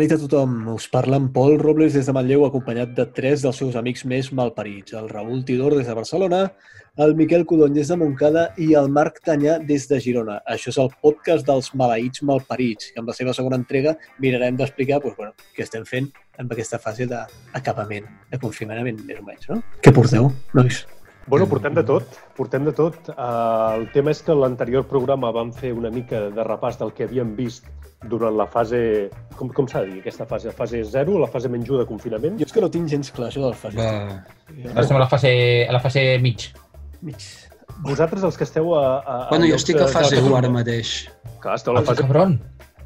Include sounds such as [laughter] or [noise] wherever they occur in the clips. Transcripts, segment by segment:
nit a tothom. Us parla en Pol Robles des de Manlleu, acompanyat de tres dels seus amics més malparits. El Raül Tidor des de Barcelona, el Miquel Codony des de Montcada i el Marc Tanyà des de Girona. Això és el podcast dels maleïts malparits. I amb la seva segona entrega mirarem d'explicar doncs, bueno, què estem fent amb aquesta fase d'acabament, de confinament, més o menys. No? Què porteu, nois? Bueno, portem de tot, portem de tot. Uh, el tema és que l'anterior programa vam fer una mica de repàs del que havíem vist durant la fase... Com, com s'ha de dir, aquesta fase? La fase 0 o la fase menys 1 de confinament? Jo és que no tinc gens clar, això de la fase. Va. Ara estem a la fase, a la fase mig. Mig. Vosaltres, els que esteu a... a Bueno, a jo estic a de- fase de- 1 ara mateix. Clar, esteu a la Ah, fase... cabron.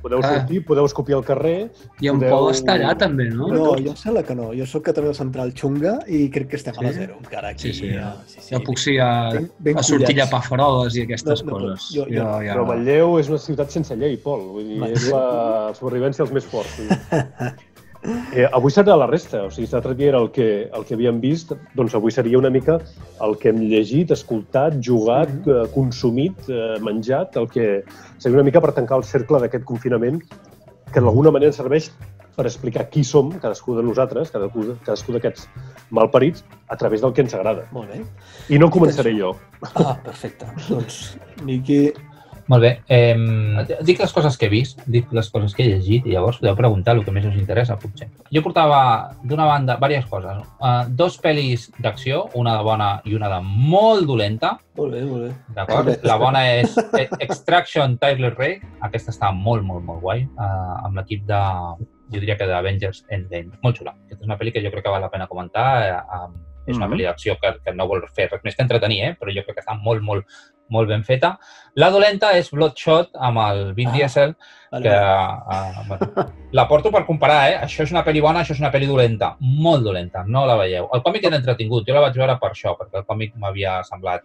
Podeu Ah. sortir, podeu escopir al carrer... I en podeu- Pol està allà també, no? No, jo em sembla que no. Jo sóc Catalunya Central Xunga i crec que estem a la Sí? zero, encara aquí. Sí, sí. ja, sí, sí. Ja puc ser a, Ben- ben a sortir a pafaroles i aquestes No, no, coses. jo- jo- ja... Però Manlleu és una ciutat sense llei, Pol. Vull dir, Va. és la supervivència dels més forts. [laughs] Eh, avui serà la resta, o sigui, si l'altre dia era el que, el que havíem vist, doncs avui seria una mica el que hem llegit, escoltat, jugat, Mhm. eh, consumit, eh, menjat, el que seria una mica per tancar el cercle d'aquest confinament que d'alguna manera serveix per explicar qui som, cadascú de nosaltres, cadascú, cadascú d'aquests malparits, a través del que ens agrada. Molt bé. I no començaré jo. Ah, perfecte. Doncs, Miqui, Molt bé. Eh, dic les coses que he vist, dic les coses que he llegit i llavors podeu preguntar el que més us interessa, potser. Jo portava, d'una banda, diverses coses. Uh, dos pel·lis d'acció, una de bona i una de molt dolenta, molt bé, molt bé. d'acord? La bona és eh, Extraction Tyler Rake. Aquesta està molt, molt, molt guai, uh, amb l'equip de, jo diria que d'Avengers Endgame. Molt xula. Aquesta és una pel·li que jo crec que val la pena comentar. Eh, és una Mhm. pel·li d'acció que, que no vol fer res més que entretenir, eh? però jo crec que està molt, molt, molt ben feta. La dolenta és Bloodshot amb el Vin Ah, Diesel, Vale, que uh, bueno, la porto per comparar, eh? Això és una pel·li bona, això és una pel·li dolenta. Molt dolenta, no la veieu. El còmic era entretingut, jo la vaig veure per això, perquè el còmic m'havia semblat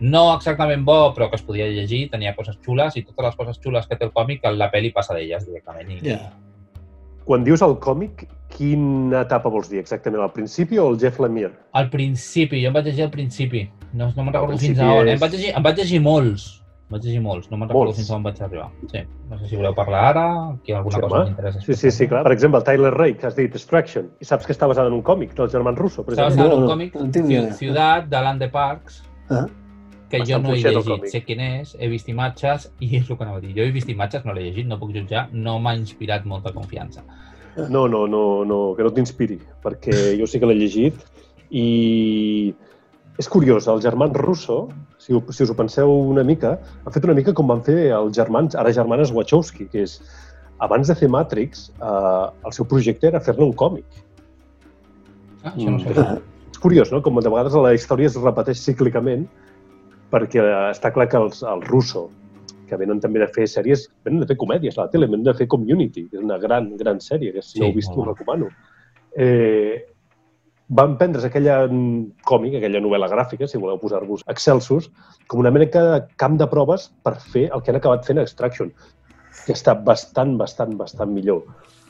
no exactament bo, però que es podia llegir, tenia coses xules i totes les coses xules que té el còmic, la pel·li passa d'elles directament. I, Ja. Quan dius el còmic, quina etapa vols dir exactament? Al principi o el Jeff Lemire? Al principi, jo em vaig llegir al principi. No, no me'n recordo fins a on. és- Em, vaig llegir, em vaig llegir molts. Em vaig llegir molts. No me'n recordo fins a on vaig arribar. Sí. No sé si voleu parlar ara, que alguna Sí, cosa home. m'interessa. Sí, sí, sí, clar. Per exemple, el Tyler Rake, que has dit Distraction, i saps que està basada en un còmic dels germans Russo, per Està exemple. basat en No, un no, còmic, no idea. Ciutat, de Land de Parks, Ah, que jo no he el llegit. còmic. Sé quin és, he vist imatges i és el que anava a dir. Jo he vist imatges, no l'he llegit, no puc jutjar, no m'ha inspirat molta confiança. No, no, no, no que no t'inspiri, perquè jo sí que l'he llegit i és curiós, els germans Russo, si, ho, si us ho penseu una mica, han fet una mica com van fer els germans, ara germanes Wachowski, que és, abans de fer Matrix, eh, el seu projecte era fer-ne un còmic. Ah, això no Mm. sé. És curiós, no? Com de vegades la història es repeteix cíclicament, perquè està clar que els, els Russo, que venen també de fer sèries, venen de fer comèdies a la tele, venen de fer Community, que és una gran, gran sèrie, que si no Sí, heu vist bona. recomano. Eh, van prendre's aquella mm, còmic, aquella novel·la gràfica, si voleu posar-vos excelsos, com una mena de camp de proves per fer el que han acabat fent a Extraction, que està bastant, bastant, bastant millor.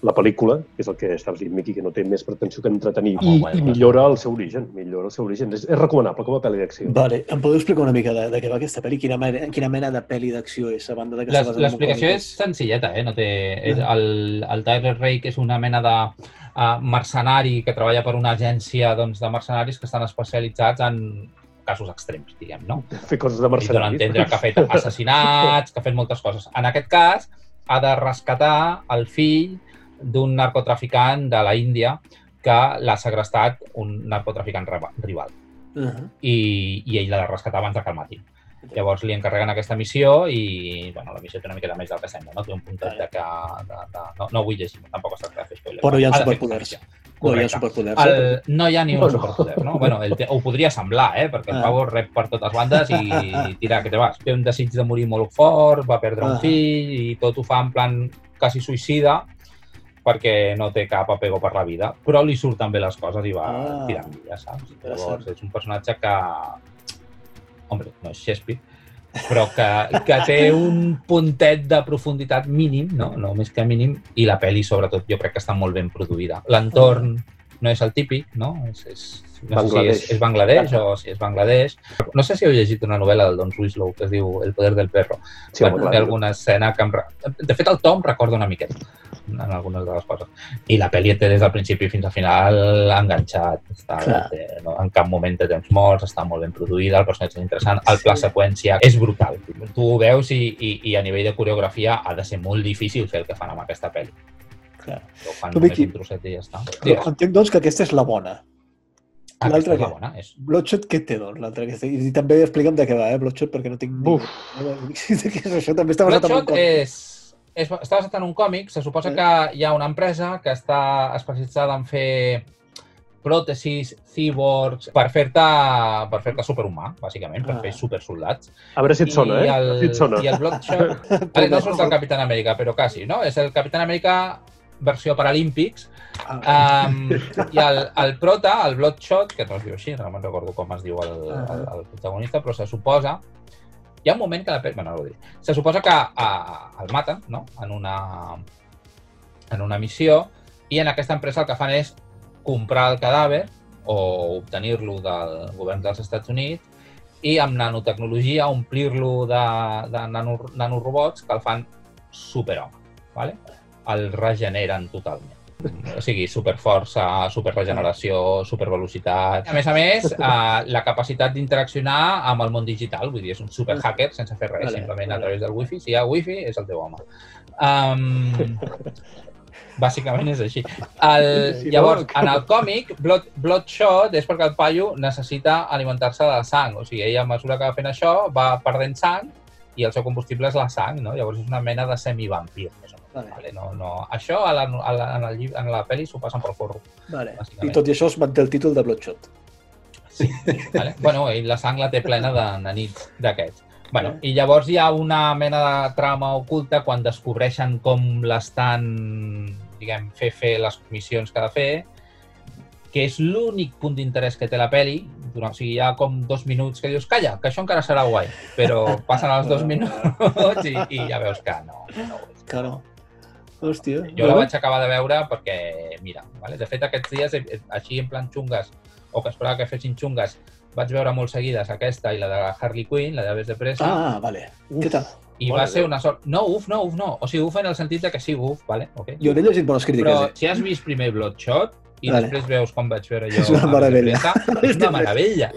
La pel·lícula, que és el que estaves dient, Miqui, que no té més pretensió que entretenir, Ah, i, guai, i clar. millora el seu origen, millora el seu origen. És, és recomanable com a pel·li d'acció. Vale, em podeu explicar una mica de, de què va aquesta pel·li? Quina mena, quina mena de pel·li d'acció és, a banda de que L'explicació és senzilleta, eh? No té... és el, el Tyler Rake és una mena de uh, mercenari que treballa per una agència doncs, de mercenaris que estan especialitzats en casos extrems, diguem, no? [laughs] Fer coses de I dona a mercenaris. entendre que ha fet assassinats, que ha fet moltes coses. En aquest cas, ha de rescatar el fill d'un narcotraficant de la Índia que l'ha segrestat un narcotraficant rival. Uh -huh. I, i ell l'ha de rescatar abans de que el matin. Llavors li encarreguen aquesta missió i bueno, la missió té una mica més del que sembla, no? Té un puntet de que... De, de, no, no ho vull llegir, tampoc es tracta de fer spoilers. Però hi ha fer superpoders. No hi ha superpoders. El, eh? no hi ha ni un No, superpoder, no? Bueno, el, te- ho podria semblar, eh? Perquè el Ah. Pau rep per totes bandes i tira, que te vas. Té un desig de morir molt fort, va perdre Ah. un fill i tot ho fa en plan quasi suïcida perquè no té cap apego per la vida, però li surten bé les coses i va Ah. tirant milles, saps? Llavors, és un personatge que... Hombre, no és Shakespeare, però que, que té [laughs] un puntet de profunditat mínim, no? no més que mínim, i la pel·li, sobretot, jo crec que està molt ben produïda. L'entorn no és el típic, no? És, és, no sé si Bangladesh. és, és Bangladesh o si és Bangladesh. No sé si heu llegit una novel·la del Don Winslow que es diu El poder del perro. Sí, bueno, home, té clar. alguna escena que em... De fet, el Tom recorda una miqueta en algunes de les coses. I la pel·li té des del principi fins al final enganxat. Està, Clar. té, no, en cap moment té temps morts, està molt ben produïda, el personatge és interessant, el pla seqüència és brutal. Tu ho veus i, i, i a nivell de coreografia ha de ser molt difícil fer el que fan amb aquesta pel·li. Clar. Ho fan Tu, només Vicky, un trosset i ja està. Entenc, doncs, que aquesta és la bona. Aquesta l'altra és la què? bona. És... Bloodshot, què té, doncs, l'altra? aquesta? I, també explica'm de què va, eh, Bloodshot, perquè no tinc... ni Buf. Què és això? També està basat en un Bloodshot còmic. és, és, està basat en un còmic. Se suposa Eh? que hi ha una empresa que està especialitzada en fer pròtesis, cyborgs, per fer-te per fer superhumà, bàsicament, per Ah. fer supersoldats. A veure si et sona, I eh? el, Si et sona. I el Bloodshot... [laughs] Vale, no surt el Capitán Amèrica, però quasi, no? És el Capitán Amèrica versió Paralímpics. Ah, Um, I el, el prota, el Bloodshot, que no es diu així, no me'n recordo com es diu el, Ah. el, el protagonista, però se suposa... Hi ha un moment que la pel·li... Bueno, no dic. Se suposa que a, el maten, no?, en una, en una missió, i en aquesta empresa el que fan és comprar el cadàver o obtenir-lo del govern dels Estats Units i amb nanotecnologia omplir-lo de, de nano, nanorobots que el fan superhome. ¿vale? El regeneren totalment. O sigui, superforça, superregeneració, supervelocitat. A més a més, eh, la capacitat d'interaccionar amb el món digital, vull dir, és un superhacker sense fer res, Vale, simplement a vale. través del wifi. Si hi ha wifi, és el teu home. Um, [laughs] bàsicament és així. El, llavors, en el còmic, Blood, Bloodshot és perquè el paio necessita alimentar-se de sang. O sigui, ell a mesura que va fent això va perdent sang i el seu combustible és la sang, no? Llavors és una mena de semivampir, més o menys. Vale. Vale. No, no. Això a la, a la, en, el, llibre- en la pel·li s'ho passen pel forro. Vale. I tot i això es manté el títol de Bloodshot. Vale? Bueno, i la sang la té plena de nanits d'aquests. Bueno, I llavors hi ha una mena de trama oculta quan descobreixen com l'estan, diguem, fer fer les missions que ha de fer, que és l'únic punt d'interès que té la peli. O sigui, hi ha com dos minuts que dius, calla, que això encara serà guai, però passen els dos minuts i, i ja veus que no. no ho és. Que no. Hòstia. Jo la vaig acabar de veure perquè, mira, vale? de fet aquests dies, eh, així en plan xungues, o que esperava que fessin xungues, vaig veure molt seguides aquesta i la de Harley Quinn, la de Aves de Pressa, Ah, vale. Què tal? i mare va ser una sort... No, uf, no, uf, no. O sigui, uf en el sentit de que sí, uf, vale? Okay. Jo n'he llegit bones crítiques. Però eh? si has vist primer Bloodshot i Vale. després veus com vaig veure [laughs] jo [laughs] És una meravella. Pressa, és una meravella.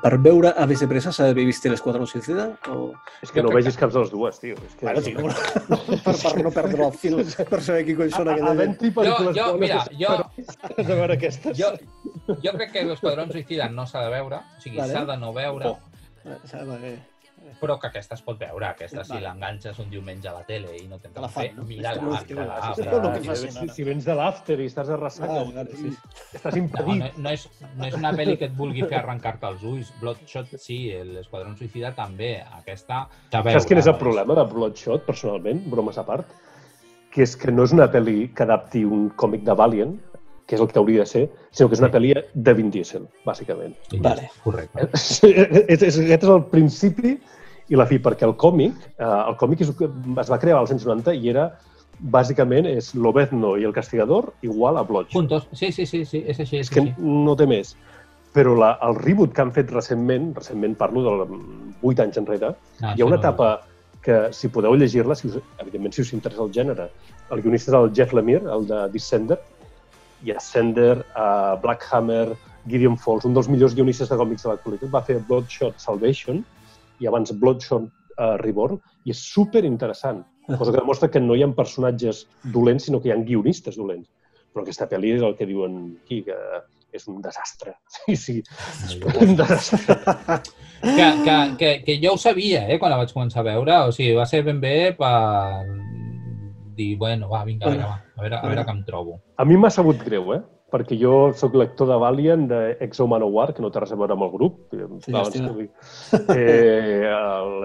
Per veure Aves de Pressa s'ha d'haver vist l'Esquadrón Suicida? O... És que no crec vegis cap de les dues, tio. És que... Bueno, tio, per, per no perdre el fil, [laughs] per saber qui coi són aquella gent. Jo- jo, mira, jo- però has de veure aquestes. Jo, jo crec que l'Esquadrón Suïcida no s'ha de veure, o sigui, Vale. s'ha de no veure, Eh, vale. Però que aquesta es pot veure. Aquesta, si l'enganxes un diumenge a la tele i no tens la fer, no? que mira-la. no, que si, si, vens de l'after i estàs de ressaca, Vale, vale, sí. estàs No, impedit. no, no, és, no és una pel·li que et vulgui fer arrencar-te els ulls. Bloodshot sí, l'Esquadrón Suïcida també. Aquesta... Saps quin és el problema de Bloodshot, personalment, bromes a part? Que és que no és una pel·li que adapti un còmic de Valiant, que és el que hauria de ser, sinó que és una pel·li de Vin Diesel, bàsicament. Vale. Correcte. [laughs] és, és, aquest és el principi i la fi, perquè el còmic, eh, el còmic és, es va crear als anys 90 i era, bàsicament, és Lobezno i el Castigador igual a Bloodshot. Puntos. Sí, sí, sí, sí, és així. És És que així. no té més. Però la, el reboot que han fet recentment, recentment parlo de 8 anys enrere, No, hi ha una no- etapa que, si podeu llegir-la, si us, evidentment, si us interessa el gènere, el guionista és el Jeff Lemire, el de Descender, i Ascender, uh, Black Hammer, Gideon Falls, un dels millors guionistes de còmics de l'actualitat, va fer Bloodshot Salvation i abans Bloodshot uh, Reborn, i és super interessant, cosa que demostra que no hi ha personatges dolents, sinó que hi ha guionistes dolents. Però aquesta pel·li és el que diuen aquí, que és un desastre. [laughs] Sí, sí, és un desastre. Que, que, que, que jo ho sabia, eh, quan la vaig començar a veure. O sigui, va ser ben bé per dir, bueno, va, vinga, a veure, va, a veure, a veure què em trobo. A mi m'ha sabut greu, eh? Perquè jo sóc lector de Valiant, d'Exo Manowar, que no té res a veure amb el grup. Sí, ho dic. eh,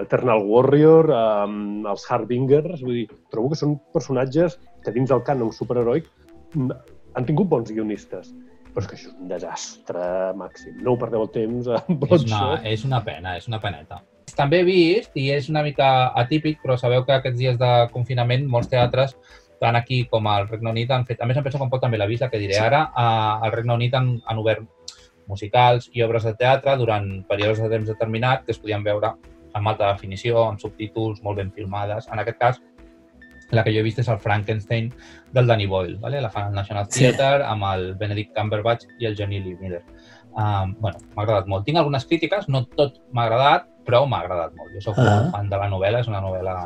l'Eternal Warrior, eh, els Harbingers, vull dir, trobo que són personatges que dins del cànon superheroic mm, han tingut bons guionistes. Però és que això és un desastre màxim. No ho perdeu el temps amb És una, és una pena, és una peneta. També he vist, i és una mica atípic, però sabeu que aquests dies de confinament molts teatres, tant aquí com al Regne Unit, han fet, a més em penso que un poc també l'avís, que diré Sí. ara, a, al Regne Unit han, han obert musicals i obres de teatre durant períodes de temps determinat que es podien veure amb alta definició, amb subtítols molt ben filmades. En aquest cas, la que jo he vist és el Frankenstein del Danny Boyle, ¿vale? la fan al National Sí. Theatre amb el Benedict Cumberbatch i el Johnny Lee Miller. Um, bueno, m'ha agradat molt. Tinc algunes crítiques, no tot m'ha agradat, però m'ha agradat molt. Jo sóc Ah. un fan de la novel·la, és una novel·la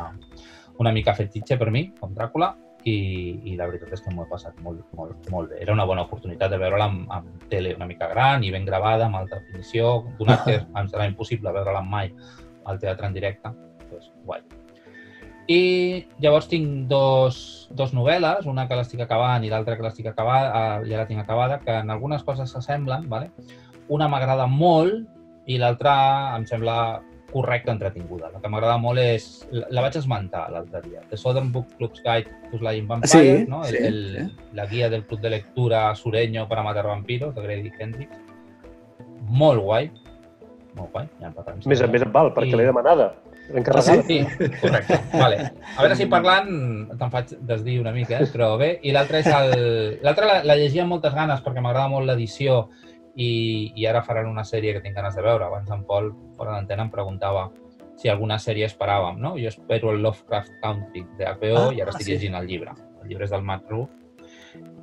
una mica fetitxe per mi, com Dràcula, i, i la veritat és que m'ho he passat molt, molt, molt bé. Era una bona oportunitat de veure-la amb, amb tele una mica gran i ben gravada, amb alta definició, donat [laughs] que em serà impossible veure-la mai al teatre en directe, doncs guai. I llavors tinc dos, dos novel·les, una que l'estic acabant i l'altra que l'estic acabada, ja la tinc acabada, que en algunes coses s'assemblen, ¿vale? una m'agrada molt i l'altra em sembla correcta, entretinguda. La que m'agrada molt és... La, la vaig esmentar l'altre dia. The Southern Book Club's Guide to Slaying Vampires, Sí, no? El, sí, el, sí. La guia del club de lectura sureño para matar vampiros, de Grady Hendrix. Molt guai. Molt guai. Ja empatem. Més, més em val, perquè I- l'he demanada. L'he Ah, encarregada. Sí, correcte. Vale. A veure si parlant te'n faig desdir una mica, eh? però bé. I l'altre és el... L'altre la, la llegia amb moltes ganes perquè m'agrada molt l'edició i, i ara faran una sèrie que tinc ganes de veure. Abans en Pol, fora d'antena, em preguntava si alguna sèrie esperàvem, no? Jo espero el Lovecraft Country de HBO Ah, i ara estic sí. llegint el llibre. El llibre és del Matt Ruff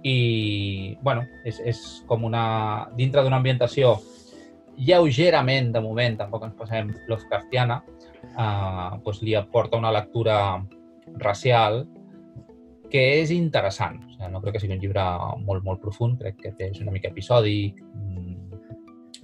i, bueno, és, és com una... dintre d'una ambientació lleugerament, de moment, tampoc ens passem Lovecraftiana, eh, doncs li aporta una lectura racial que és interessant. O sigui, no crec que sigui un llibre molt, molt profund, crec que és una mica episòdic,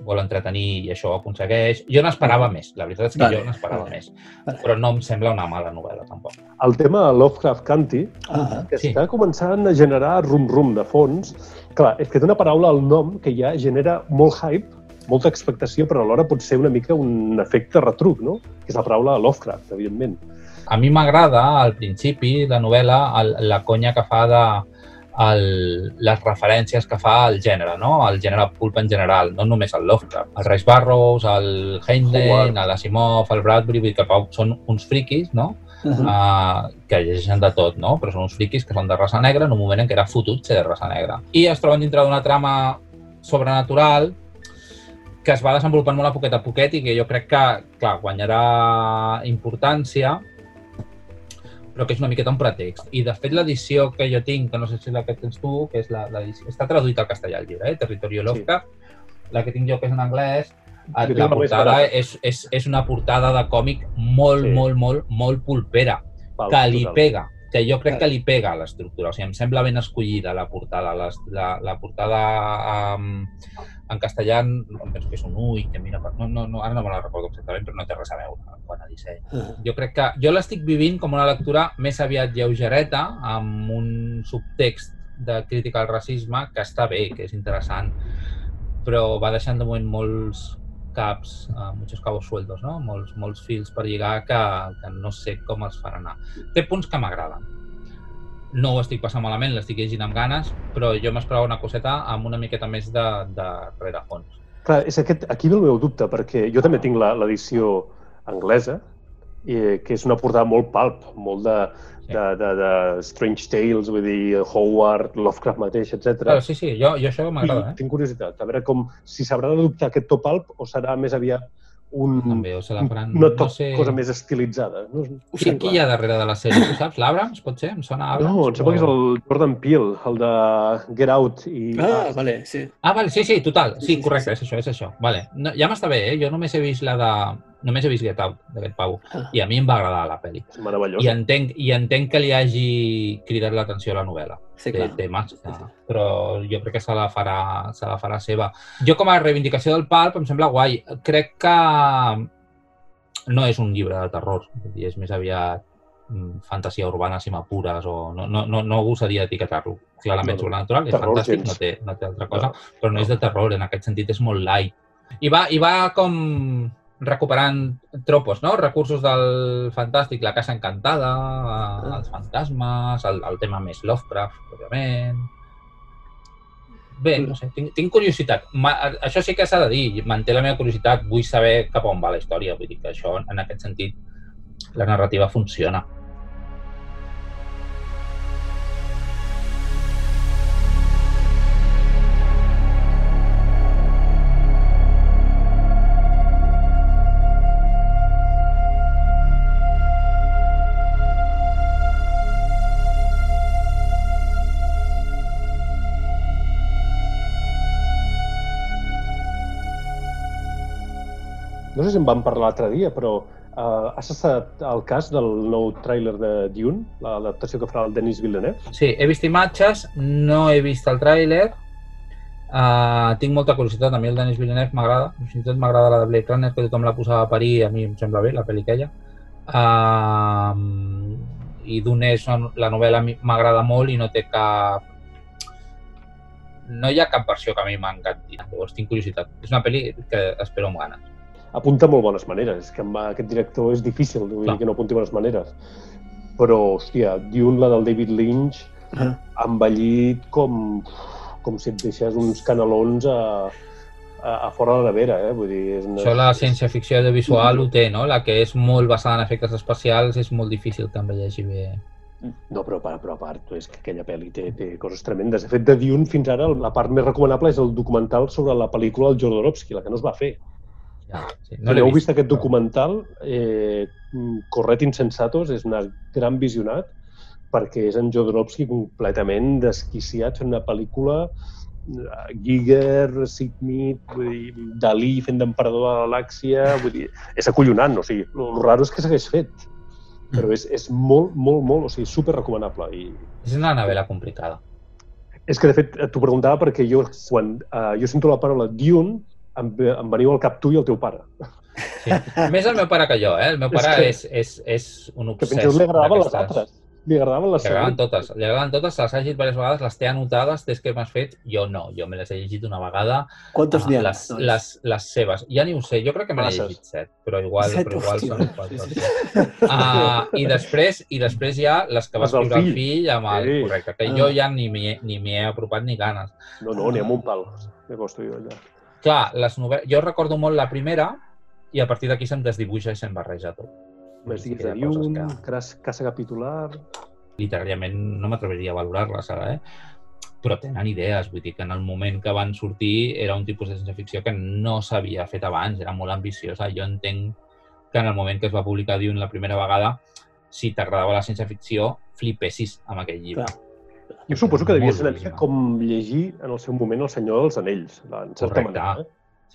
vol entretenir i això ho aconsegueix. Jo n'esperava més, la veritat és que Vale, jo n'esperava vale. més, Vale. però no em sembla una mala novel·la, tampoc. El tema de Lovecraft Country, Ah, que Sí. està començant a generar rum-rum de fons. Clar, és que té una paraula al nom que ja genera molt hype, molta expectació, però alhora pot ser una mica un efecte retruc, no? Que és la paraula Lovecraft, evidentment. A mi m'agrada, al principi, la novel·la, el, la conya que fa de el, les referències que fa al gènere, no? al gènere pulp en general, no només el Lovecraft. El Rice Barrows, el Heinlein, Howard. l'Asimov, el Bradbury, vull que són uns friquis, no? ah, uh, que llegeixen de tot, no? però són uns friquis que són de raça negra en un moment en què era fotut ser de raça negra. I es troben dintre d'una trama sobrenatural que es va desenvolupant molt a poquet a poquet i que jo crec que, clar, guanyarà importància, però que és una miqueta un pretext. I, de fet, l'edició que jo tinc, que no sé si és la que tens tu, que és la- l'edició... Està traduït al castellà el llibre, eh? Territorio Sí. Lovecraft. La que tinc jo, que és en anglès, tinc la la portada és, és, és una portada de còmic molt, Sí. molt, molt, molt pulpera Val, que li total. pega, que jo crec que li pega a l'estructura. O sigui, em sembla ben escollida la portada. Les, la, la portada um, en castellà em penso que és un ull, que mira... per- No, no, no, ara no me la recordo exactament, però no té res a veure quan a disseny. ah. Jo crec que jo l'estic vivint com una lectura més aviat lleugereta, amb un subtext de crítica al racisme que està bé, que és interessant, però va deixant de moment molts caps, uh, muchos cabos sueldos, no? molts, molts fils per lligar que, que no sé com els farà anar. Té punts que m'agraden. No ho estic passant malament, l'estic llegint amb ganes, però jo m'esperava una coseta amb una miqueta més de, de rerefons. Clar, és aquest, aquí ve el meu dubte, perquè jo també tinc la- l'edició anglesa, eh, que és una portada molt palp, molt de, Sí. de, de, de Strange Tales, vull dir, Howard, Lovecraft mateix, etc. Claro, sí, sí, jo, jo això m'agrada, eh? Tinc curiositat, a veure com, si s'haurà d'adoptar aquest to palp o serà més aviat un, També, o se la faran... una no sé... cosa més estilitzada. No, ho Qui, qui hi ha darrere de la sèrie? Tu saps? L'Abrams, pot ser? Em sona Abrams? No, em sembla que és el Jordan Peele, el de Get Out. I, Ah, vale, sí. Ah, vale, sí, sí, total. Sí, Sí, sí, correcte, sí. és això, és això. Vale. No, ja m'està bé, eh? Jo només he vist la de... Només he vist Get Out, d'aquest pavo. Ah. I a mi em va agradar la pel·li. Meravellós. I entenc, I entenc que li hagi cridat l'atenció a la novel·la. Sí, clar. té mas, Sí, sí. però jo crec que se la, farà, se la farà seva. Jo com a reivindicació del palp em sembla guai. Crec que no és un llibre de terror, és més aviat mm, fantasia urbana, si m'apures, o no, no, no, no gosaria etiquetar-lo. Clarament No, no. sobrenatural, és fantàstic, gens. no té, no té altra cosa, però no és de terror, en aquest sentit és molt light. I va, i va com recuperant tropos, no? Recursos del fantàstic, la casa encantada, eh, els fantasmes, el, el tema més Lovecraft, òbviament. Bé, no sé, tinc, tinc curiositat. Ma, això sí que s'ha de dir, manté la meva curiositat, vull saber cap a on va la història, vull dir que això, en aquest sentit, la narrativa funciona. Sé si en vam parlar l'altre dia, però uh, has estat al cas del nou tràiler de Dune, l'adaptació que farà el Denis Villeneuve? Sí, he vist imatges, no he vist el tràiler, uh, tinc molta curiositat, a mi el Denis Villeneuve m'agrada, fins i tot m'agrada la de Blade Runner, que tothom la posava a parir, a mi em sembla bé, la pel·li aquella. Uh, I Dune és una, la novel·la m'agrada molt i no té cap... No hi ha cap versió que a mi m'encanti, llavors tinc curiositat. És una pel·li que espero amb ganes. Apunta molt bones maneres, és que amb aquest director és difícil vull dir que no apunti bones maneres. Però, hòstia, Dune, la del David Lynch, Ah. ha envellit com, com si et deixés uns canelons a, a, a fora de la nevera, eh? Vull dir, és una... Això la ciència-ficció audiovisual ho té, no? La que és molt basada en efectes especials és molt difícil que envelleixi bé. No, però, però, però a part, és que aquella pel·li té, té coses tremendes. De fet, de Dune fins ara la part més recomanable és el documental sobre la pel·lícula del Jodorowsky, la que no es va fer. Ja, sí. No heu vist aquest però- documental, eh, Corret Insensatos, és un gran visionat, perquè és en Jodorowsky completament desquiciat fent una pel·lícula eh, Giger, vull dir, Dalí fent d'emperador de la galàxia, vull dir, és acollonant, o sigui, el raro és que s'hagués fet, però és, és molt, molt, molt, o sigui, super recomanable. I És una novel·la complicada. és que, de fet, t'ho preguntava perquè jo, quan uh, jo sento la paraula Dune, em, em veniu al cap tu i el teu pare. Sí. Més el meu pare que jo, eh? El meu És pare que- és, és, és un Que obsès. fins i tot li agradaven les altres. Li agradaven les Li agradaven totes, li agradaven totes, les he llegit diverses vegades, les té anotades des que m'has fet, jo no, jo me les he llegit una vegada, Quantes ah, n'hi ha? les, doncs? les, les seves. Ja ni ho sé, jo crec que me n'he llegit set, però igual, Set, però igual hòstia. són quatre. o cinc. Uh, i, després, I després hi ha les que va escriure el fill. fill amb el Sí. correcte, que Ah. jo ja ni m'hi he- ni he apropat ni ganes. No, no, n'hi ha un pal. Me costo jo allà. Clar, les novel·les... jo recordo molt la primera i a partir d'aquí se'm desdibuixa i se'm barreja tot. Que de Dune, que- cas- casa capitular... literàriament no m'atreviria a valorar-les ara, eh? però tenen idees, vull dir que en el moment que van sortir era un tipus de ciència-ficció que no s'havia fet abans, era molt ambiciosa. Jo entenc que en el moment que es va publicar Dune la primera vegada, si t'agradava la ciència-ficció, flipessis amb aquell llibre. Clar. Jo suposo que devia ser una mica com llegir en el seu moment El senyor dels anells, en certa Correcte. manera. Eh?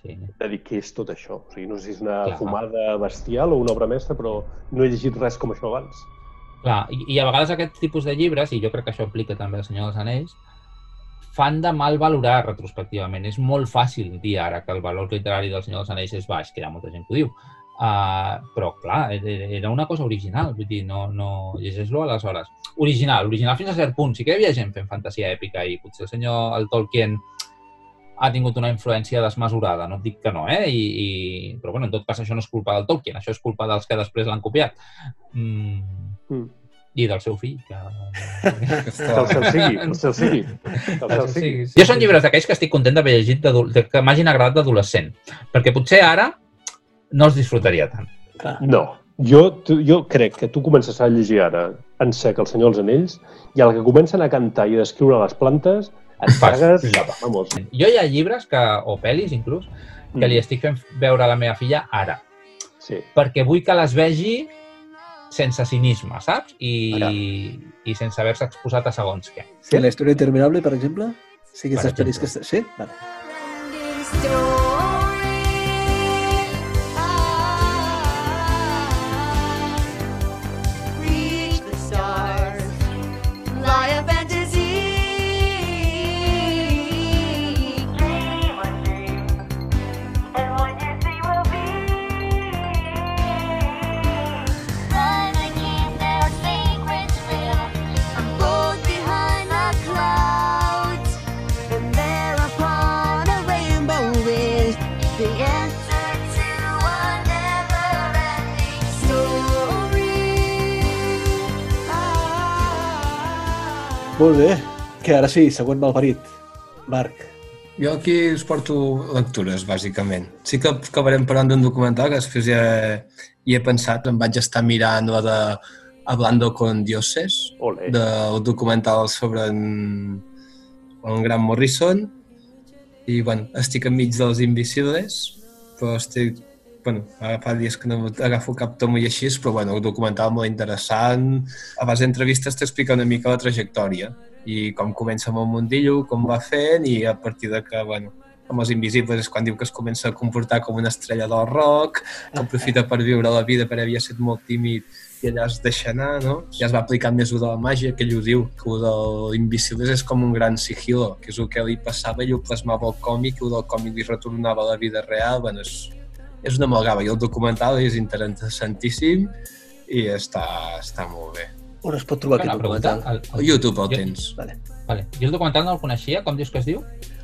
Sí. De dir, què és tot això? O sigui, no sé si és una Clar. fumada bestial o una obra mestra, però no he llegit res com això abans. Clar, i, i a vegades aquest tipus de llibres, i jo crec que això aplica també al Senyor dels Anells, fan de mal valorar retrospectivament. És molt fàcil dir ara que el valor literari del Senyor dels Anells és baix, que hi ha molta gent que ho diu. Uh, però, clar, era una cosa original, vull dir, no, no llegeix-lo aleshores. Original, original fins a cert punt. Sí que hi havia gent fent fantasia èpica i potser el senyor el Tolkien ha tingut una influència desmesurada, no et dic que no, eh? I, i... Però, bueno, en tot cas, això no és culpa del Tolkien, això és culpa dels que després l'han copiat. Mm, Mm. i del seu fill. Que... Que el cel sigui, el cel sigui. El [laughs] cel sigui. Jo són llibres d'aquells que estic content d'haver llegit, de, que m'hagin agradat d'adolescent, perquè potser ara no els disfrutaria tant. Clar. No, jo, tu, jo crec que tu comences a llegir ara en sec El senyor dels anells i el que comencen a cantar i a descriure les plantes et cagues... llava. Vamos. Jo hi ha llibres, que, o pel·lis inclús, que li estic fent veure a la meva filla ara, Sí. perquè vull que les vegi sense cinisme, saps? I, Ara. i sense haver-se exposat a segons què. Sí, la història interminable, per exemple? Sí, aquestes pel·lis que... Sí? Vale. Molt bé, que ara sí, següent malparit. Marc. Jo aquí us porto lectures, bàsicament. Sí que acabarem parlant d'un documental que després ja hi he pensat, em vaig estar mirant la de Hablando con Dioses, del documental sobre en, en Grant Morrison i bueno, estic enmig dels Invisibles però estic bueno, fa dies que no agafo cap tom i així, però bueno, un documental molt interessant. A base d'entrevistes t'explica una mica la trajectòria i com comença amb el mundillo, com va fent i a partir de que, bueno, amb els invisibles és quan diu que es comença a comportar com una estrella del rock, que aprofita per viure la vida perquè havia estat molt tímid i allà es deixa anar, no? Ja es va aplicant més de la màgia, que ell ho diu, que ho del Invisibles és com un gran sigilo, que és el que li passava i ho plasmava al còmic, i ho del còmic li retornava a la vida real, bueno, és, és una amalgama, i el documental és interessantíssim i està, està molt bé. On es pot trobar Una aquest documental? El, A YouTube el Jo- tens. Vale. Vale. Jo el documental no el coneixia, com dius que es diu?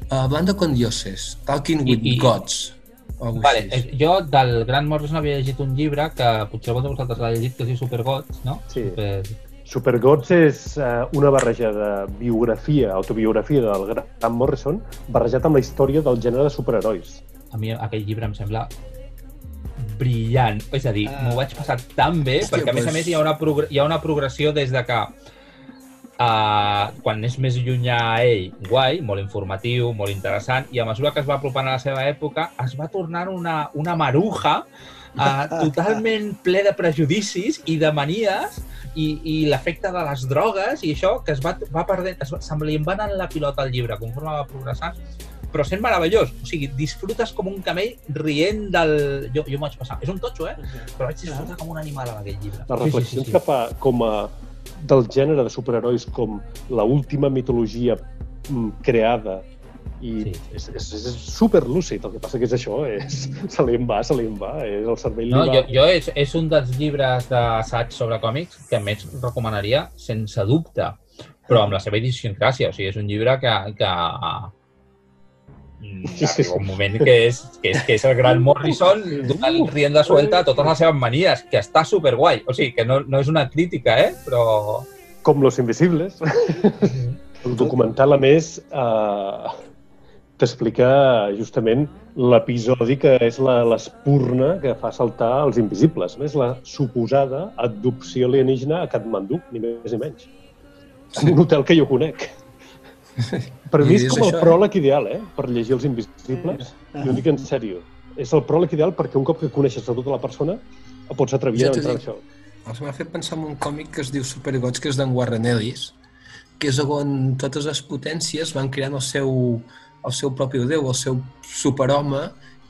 Uh, Hablando con dioses, Talking I- with i- Gods. Vale, així. eh, jo del Grant Morrison havia llegit un llibre que potser algú de vosaltres l'ha llegit, que es diu Supergods, no? Sí. Super... Supergods és uh, una barreja de biografia, autobiografia del Grant Morrison, barrejat amb la història del gènere de superherois. A mi aquell llibre em sembla brillant. És a dir, Ah. m'ho vaig passar tan bé, Hòstia, perquè a més a més hi ha una, progr hi ha una progressió des de que uh, quan és més llunyà a ell, guai, molt informatiu, molt interessant, i a mesura que es va apropant a la seva època, es va tornant una, una maruja uh, [laughs] totalment ple de prejudicis i de manies i, i l'efecte de les drogues i això que es va, va perdent, es va, se'm li va anant la pilota al llibre conforme va progressant però sent meravellós. O sigui, disfrutes com un camell rient del... Jo, jo m'ho vaig passar. És un totxo, eh? Però vaig disfrutar com un animal amb aquell llibre. Les reflexions que fa com a del gènere de superherois com la última mitologia mm, creada i Sí. és, és, és super lúcid, el que passa que és això, és, [laughs] se li en va, se li en va, és el cervell No, jo, jo és, és un dels llibres d'assaig sobre còmics que més recomanaria, sense dubte, però amb la seva idiosincràsia. O sigui, és un llibre que, que Sí, sí, sí. Arriba un moment que és, que és, que és el gran [laughs] Morrison donant rienda suelta a totes les seves manies, que està superguai. O sigui, que no, no és una crítica, eh? Però... Com Los Invisibles. El documental, a més, eh, t'explica justament l'episodi que és l'espurna que fa saltar els invisibles. Més, la suposada adopció alienígena a Katmandú, ni més ni menys. En un hotel que jo conec. [laughs] Per mi és com el això, eh? pròleg ideal, eh?, per llegir els invisibles. Ah. Ho dic en sèrio. És el pròleg ideal perquè un cop que coneixes a tota la persona pots atrevir Ja a entrar en això. Els m'ha fet pensar en un còmic que es diu Supergods, que és d'en Warren Ellis, que és on totes les potències van creant el seu, el seu propi déu, el seu superhome,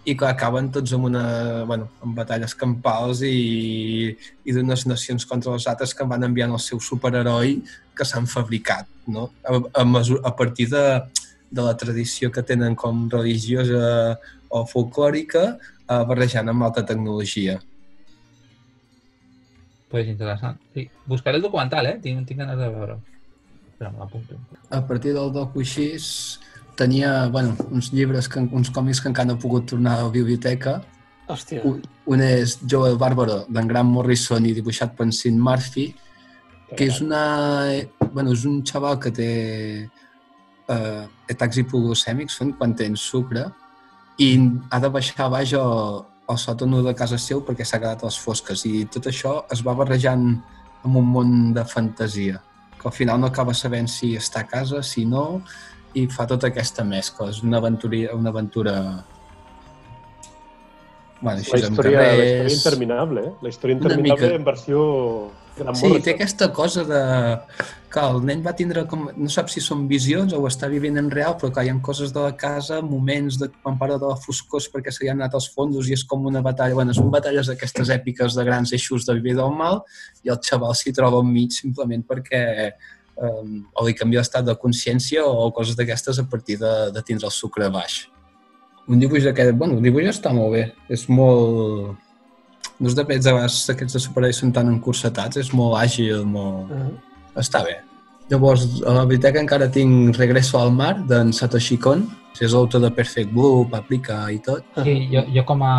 i que acaben tots amb una, bueno, amb batalles campals i, i d'unes nacions contra les altres que van enviant el seu superheroi que s'han fabricat, no? A, a, mesura, a partir de, de la tradició que tenen com religiosa o folclòrica, eh, barrejant amb alta tecnologia. Pues interessant. Sí. Buscaré el documental, eh? Tinc, tinc ganes de veure. Espera, me l'apunto. a partir del docu així tenia bueno, uns llibres, que, uns còmics que encara no he pogut tornar a la biblioteca. Hòstia. Un, un és Joel Bárbaro, d'en Grant Morrison i dibuixat per Sin Murphy, que és, una, bueno, és un xaval que té eh, atacs hipoglucèmics, són quan tens sucre, i ha de baixar a baix al, al sòtano de casa seu perquè s'ha quedat a les fosques. I tot això es va barrejant amb un món de fantasia, que al final no acaba sabent si està a casa, si no, i fa tota aquesta mescla. És una aventura, una aventura bueno, La història, la història carrers... interminable, eh? La història interminable mica. en versió Gran Sí, té aquesta cosa de que el nen va tindre com... No sap si són visions o ho està vivint en real, però que hi ha coses de la casa, moments de quan parla de la foscors perquè se li han anat els fondos i és com una batalla... Bueno, són batalles d'aquestes èpiques de grans eixos de vida o mal i el xaval s'hi troba enmig simplement perquè um, o li canvia l'estat de consciència o coses d'aquestes a partir de, de tindre el sucre baix. Un dibuix d'aquest... Bueno, el dibuix està molt bé. És molt... No és de pets, a vegades aquests de superherois són tan encursetats, és molt àgil, molt... Ah. Està bé. Llavors, a la biblioteca encara tinc Regreso al mar, d'en Satoshi Kon, que és l'autor de Perfect Blue, Paprika i tot. Sí, jo, jo com a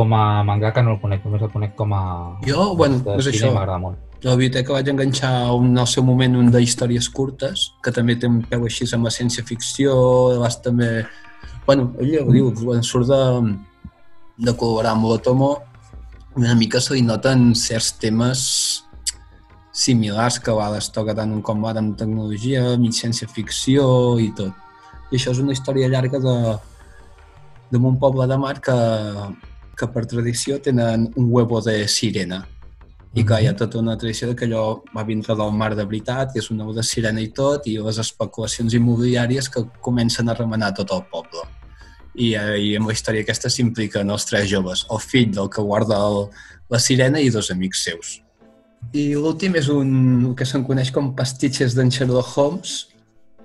com a mangaka no el conec, només el conec com a... Jo, bueno, de és cine això. M'agrada molt. A la biblioteca vaig enganxar un, al seu moment un d'històries curtes, que també té un peu així amb la ciència-ficció, vas també... Bueno, ell ho diu, quan surt de, de col·laborar amb l'Otomo, una mica se li noten certs temes similars que a vegades toca tant com ara amb tecnologia, mig ciència-ficció i tot. I això és una història llarga de, d'un poble de mar que, que per tradició tenen un huevo de sirena. I que hi ha tota una tradició de que allò va vindre del mar de veritat, que és un ou de sirena i tot, i les especulacions immobiliàries que comencen a remenar tot el poble. I, eh, i amb la història aquesta s'impliquen els tres joves, el fill del que guarda el, la sirena i dos amics seus. I l'últim és un el que se'n coneix com pastitxes d'en Sherlock Holmes,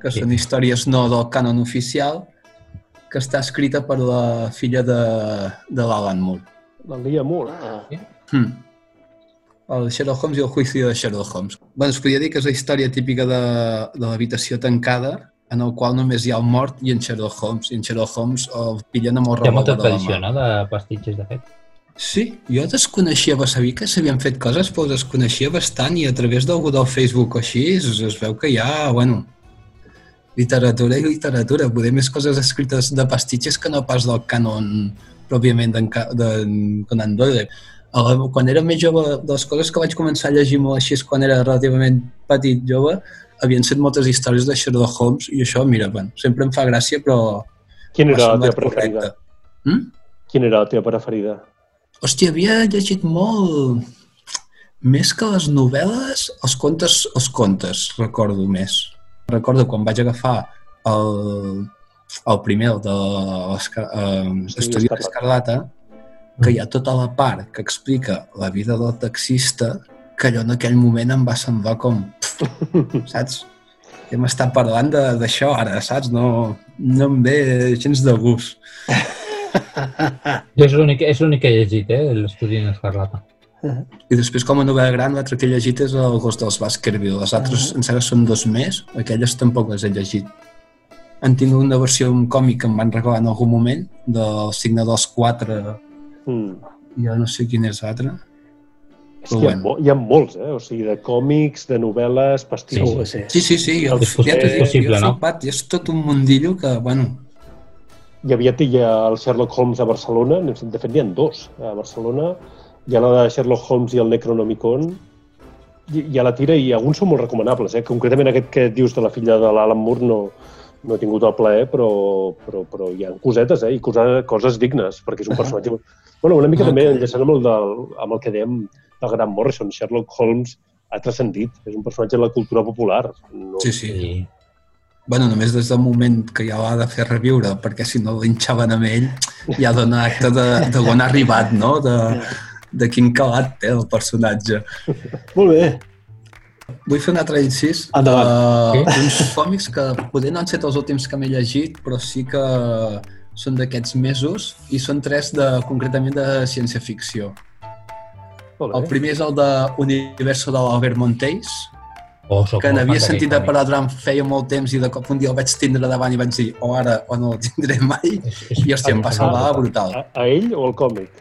que Sí. són històries no del canon oficial, que està escrita per la filla de, de l'Alan Moore. La Lia Moore. Ah. Hmm. El Sherlock Holmes i el juici de Sherlock Holmes. Bé, es podria dir que és la història típica de, de l'habitació tancada, en el qual només hi ha el mort i en Sherlock Holmes. I en Sherlock Holmes el pillen amb el Hi ha molta revòlver a la tradició, mà. no?, de pastitxes, de fet. Sí, jo desconeixia, va saber que s'havien fet coses, però desconeixia bastant i a través d'algú del Facebook o així es, es veu que hi ha, bueno, literatura i literatura, poder més coses escrites de pastitxes que no pas del canon pròpiament d'en Conan Doyle. Quan era més jove, de les coses que vaig començar a llegir molt així quan era relativament petit, jove, havien set moltes històries de Sherlock Holmes i això, mira, bueno, sempre em fa gràcia, però Quina era la teva preferida? correcte. Mm? Quina era la teva preferida? Hòstia, havia llegit molt... Més que les novel·les, els contes, els contes, recordo més. Recordo quan vaig agafar el, el primer, el de l'Esca- eh, d'Escarlata, que hi ha tota la part que explica la vida del taxista, que allò en aquell moment em va semblar com... [laughs] Saps? Que m'està parlant de- d'això ara, saps? No, no em ve gens de gust. Jo [laughs] és l'únic és l'únic que he llegit, eh, l'estudi en Escarlata. I després, com a novel·la gran, l'altre que he llegit és el Ghost dels Baskerville. Les altres, em sembla, són dos més. Aquelles tampoc les he llegit. Han tingut una versió en còmic que em van regalar en algun moment, del signe dels quatre, Mm. i ja no sé quin és l'altre. És que hi ha, mo- hi ha molts, eh? O sigui, de còmics, de novel·les, pastissos. Sí, sí. Sí, sí, sí. És ja t'ho dic, possible, no? i és tot un mundillo que, bueno, Hi havia hi ha el Sherlock Holmes a Barcelona, de fet n'hi ha dos a Barcelona, hi ha la de Sherlock Holmes i el Necronomicon, hi, hi ha la tira i alguns són molt recomanables, eh? concretament aquest que dius de la filla de l'Alan Moore no, no he tingut el plaer, però, però, però hi ha cosetes, eh? i cosa, coses dignes, perquè és un [laughs] personatge... Bueno, una mica Ah, també ok. enllaçant amb el, del, amb el que dèiem del Grant Morrison, Sherlock Holmes ha transcendit, és un personatge de la cultura popular. No, sí, sí. I Bueno, només des del moment que ja l'ha de fer reviure, perquè si no linxaven amb ell, ja dona acte de, de on ha arribat, no? De, de quin calat té el personatge. Molt bé. Vull fer un altre incís. Endavant. Uh, uns còmics que poder no han set els últims que m'he llegit, però sí que són d'aquests mesos i són tres de, concretament de ciència-ficció. El primer és el de Universo de l'Albert Monteis, Oh, que n'havia sentit a parlar durant feia molt temps i de cop un dia el vaig tindre davant i vaig dir o ara o no el tindré mai còmic. És- és- i hòstia, em va semblar brutal. A, a ell o al còmic?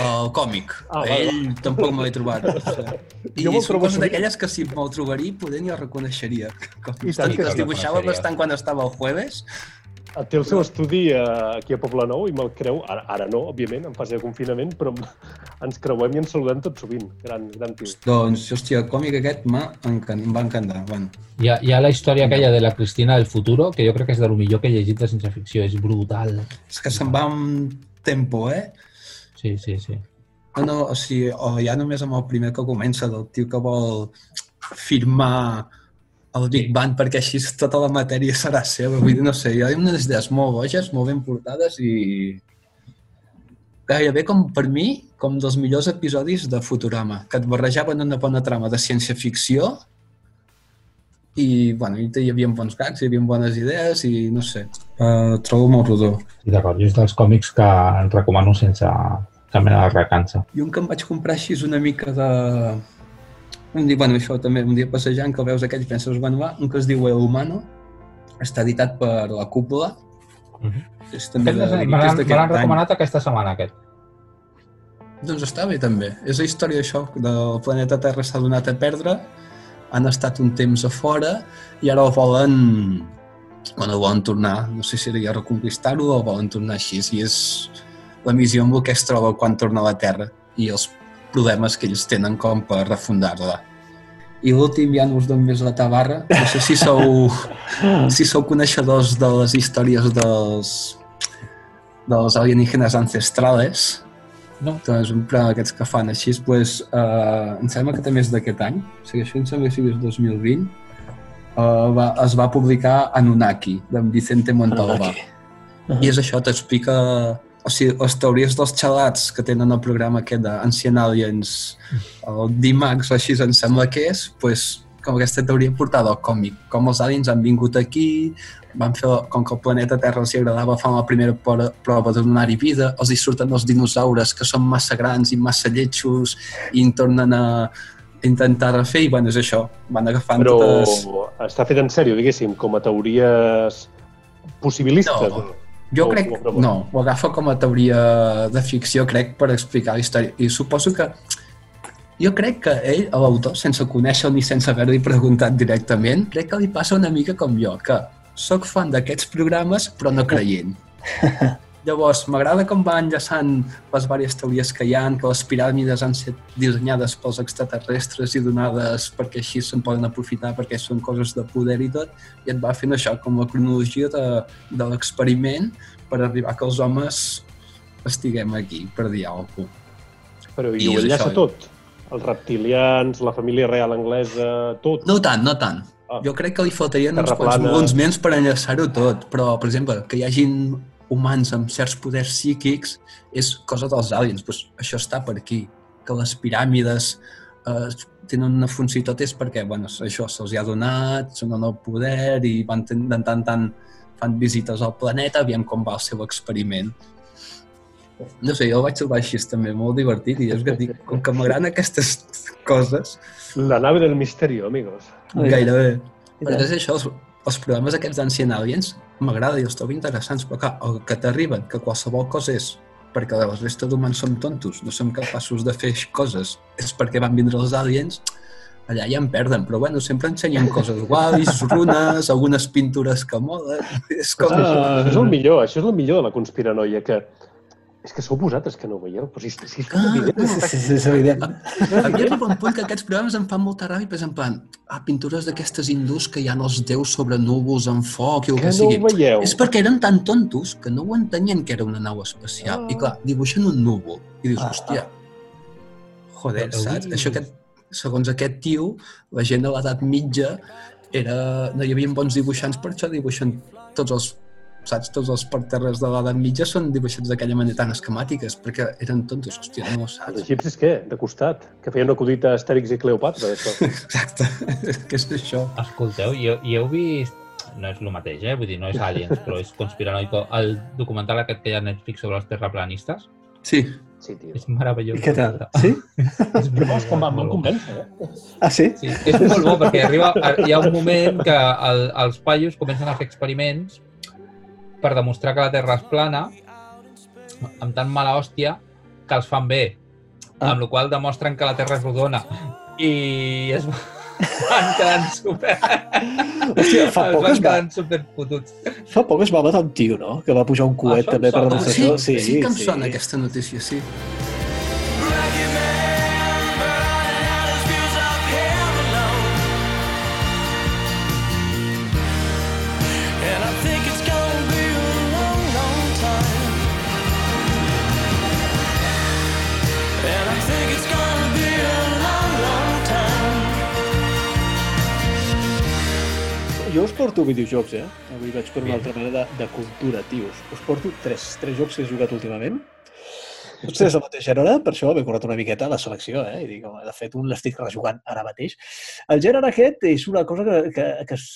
El còmic. Ah, a vale. ell tampoc me l'he trobat. [laughs] I Jo me'l són trobo coses sovint. d'aquelles que si me'l trobaria poder ni el reconeixeria. Com I tant que es dibuixava bastant quan estava el jueves. Té el seu estudi eh, aquí a Poble Nou i me'l creu, ara, ara no, òbviament, en fase de confinament, però [laughs] ens creuem i ens saludem tot sovint. Gran, gran tio. Doncs, hòstia, el còmic aquest m'ha encan- em va encantar. Bueno, Hi ha, hi ha la història aquella de la Cristina del futuro, que jo crec que és de lo millor que he llegit de ciència ficció. És brutal. és que se'n va amb tempo, eh? Sí, sí, sí. No, no, o sigui, o ja només amb el primer que comença, del tio que vol firmar el Big Bang perquè així tota la matèria serà seva. Vull dir, no sé, hi ha unes idees molt boges, molt ben portades i gairebé com per mi, com dels millors episodis de Futurama, que et barrejaven una bona trama de ciència-ficció i, bueno, i hi havia bons gags, hi havia bones idees i no sé, uh, trobo molt rodó. I d'acord, jo és dels còmics que en recomano sense mena de recança. I un que em vaig comprar així una mica de... Un dia, bueno, això també, un dia passejant, que el veus aquell i penses, bueno, va, un que es diu El Humano, està editat per la cúpula, Mhm. és també Aquest de, Me l'han l'han any. recomanat aquesta setmana, aquest. Doncs està bé també. És la història d'això, del planeta Terra s'ha donat a perdre, han estat un temps a fora i ara el volen, bueno, volen tornar, no sé si seria reconquistar-ho o volen tornar així, i és la missió amb el que es troba quan torna a la Terra i els problemes que ells tenen com per refundar-la. I l'últim ja no us dono més la tabarra. No sé si sou, [laughs] si sou coneixedors de les històries dels, dels alienígenes ancestrales. No. Doncs un programa d'aquests que fan així, pues, uh, em sembla que també és d'aquest any, o sigui, això em sembla que sigui el 2020, uh, va, es va publicar Anunnaki, d'en Vicente Montalbà. I és això, t'explica o sigui, les teories dels xalats que tenen el programa aquest d'Ancient Aliens, el D-Max o així em sembla que és, pues, com aquesta teoria portada al còmic, com els aliens han vingut aquí, van fer, com que el planeta Terra els hi agradava, fan la primera prova de donar-hi vida, els hi surten els dinosaures que són massa grans i massa lletjos i en tornen a intentar refer i bueno, és això, van agafant Però totes... està fet en sèrio, diguéssim, com a teories possibilistes. No. Jo O- crec, o no, ho agafa com a teoria de ficció, crec, per explicar la història. I suposo que jo crec que ell, l'autor, sense conèixer ni sense haver-li preguntat directament, crec que li passa una mica com jo, que sóc fan d'aquests programes però no creient. [laughs] Llavors, m'agrada com va enllaçant les diverses teories que hi han, que les piràmides han estat dissenyades pels extraterrestres i donades perquè així se'n poden aprofitar perquè són coses de poder i tot, i et va fent això, com la cronologia de, de l'experiment per arribar que els homes estiguem aquí, per dir alguna cosa. Però i, I ho enllaça això. tot. Els reptilians, la família real anglesa, tot. No tant, no tant. Ah. Jo crec que li faltarien uns quants volums més per enllaçar-ho tot, però, per exemple, que hi hagin humans amb certs poders psíquics és cosa dels aliens. Pues això està per aquí. Que les piràmides eh, tenen una funció i tot és perquè, bueno, això se'ls ha donat, són el poder i van de tant en tant fan visites al planeta, aviam com va el seu experiment. No sé, jo el vaig trobar així també molt divertit i és que dic, com que m'agraden aquestes coses, La nave del misterio, amigos. gairebé. Però és això, els, els programes aquests d'Ancient Aliens m'agrada i els trobo interessants, però clar, el que t'arriben, que qualsevol cosa és perquè la resta d'humans som tontos, no som capaços de fer coses, és perquè van vindre els aliens, allà ja em perden, però bueno, sempre ensenyen coses guais, runes, algunes pintures que molen, és com... Ah. Això és el millor, això és el millor de la conspiranoia, que és que sou vosaltres que no ho veieu, però si, si és Ah, evident, Sí, sí, sí, és evident. A mi arriba un punt que aquests programes em fan molta ràbia, per exemple, en plan, ah, pintures d'aquestes hindús que hi ha els déus sobre núvols en foc i el que, que no sigui. ho veieu. És perquè eren tan tontos que no ho entenien que era una nau espacial. Ah. I clar, dibuixen un núvol. I dius, Ah. hòstia, joder, Però saps? Això que, segons aquest tio, la gent de l'edat mitja era... no hi havia bons dibuixants, per això dibuixen tots els saps? Tots els parterres de l'edat mitja són dibuixats d'aquella manera tan esquemàtiques, perquè eren tontos, hòstia, no ho Els saps? egipcis què? De costat? Que feien una acudit a Astèrix i Cleopatra, això. [laughs] Exacte, [laughs] què és això? Escolteu, i, i heu vist... No és el mateix, eh? Vull dir, no és Aliens, però és conspiranoico. El documental aquest que hi ha a Netflix sobre els terraplanistes Sí, Sí, tio. és meravellós. I què tal? Sí? És És com em molt bo. convèncer, eh? Ah, sí? Sí, és molt bo perquè arriba, hi ha un moment que el, els paios comencen a fer experiments per demostrar que la Terra és plana amb tan mala hòstia que els fan bé, Ah. amb la qual demostren que la Terra és rodona i es van [laughs] quedant super... Hòstia, fa es poc, van es va, quedant super pututs. fa poc es va matar un tio, no? Que va pujar un coet Això em també per sona. demostració. sí, sí, que em sona aquesta notícia, sí. Jo us porto videojocs, eh? Avui vaig per una altra manera de, de cultura, tios. Us porto tres, tres jocs que he jugat últimament. Tots tres del mateix gènere, per això m'he currat una miqueta la selecció, eh? I dic, home, de fet, un l'estic rejugant ara mateix. El gènere aquest és una cosa que, que, que es,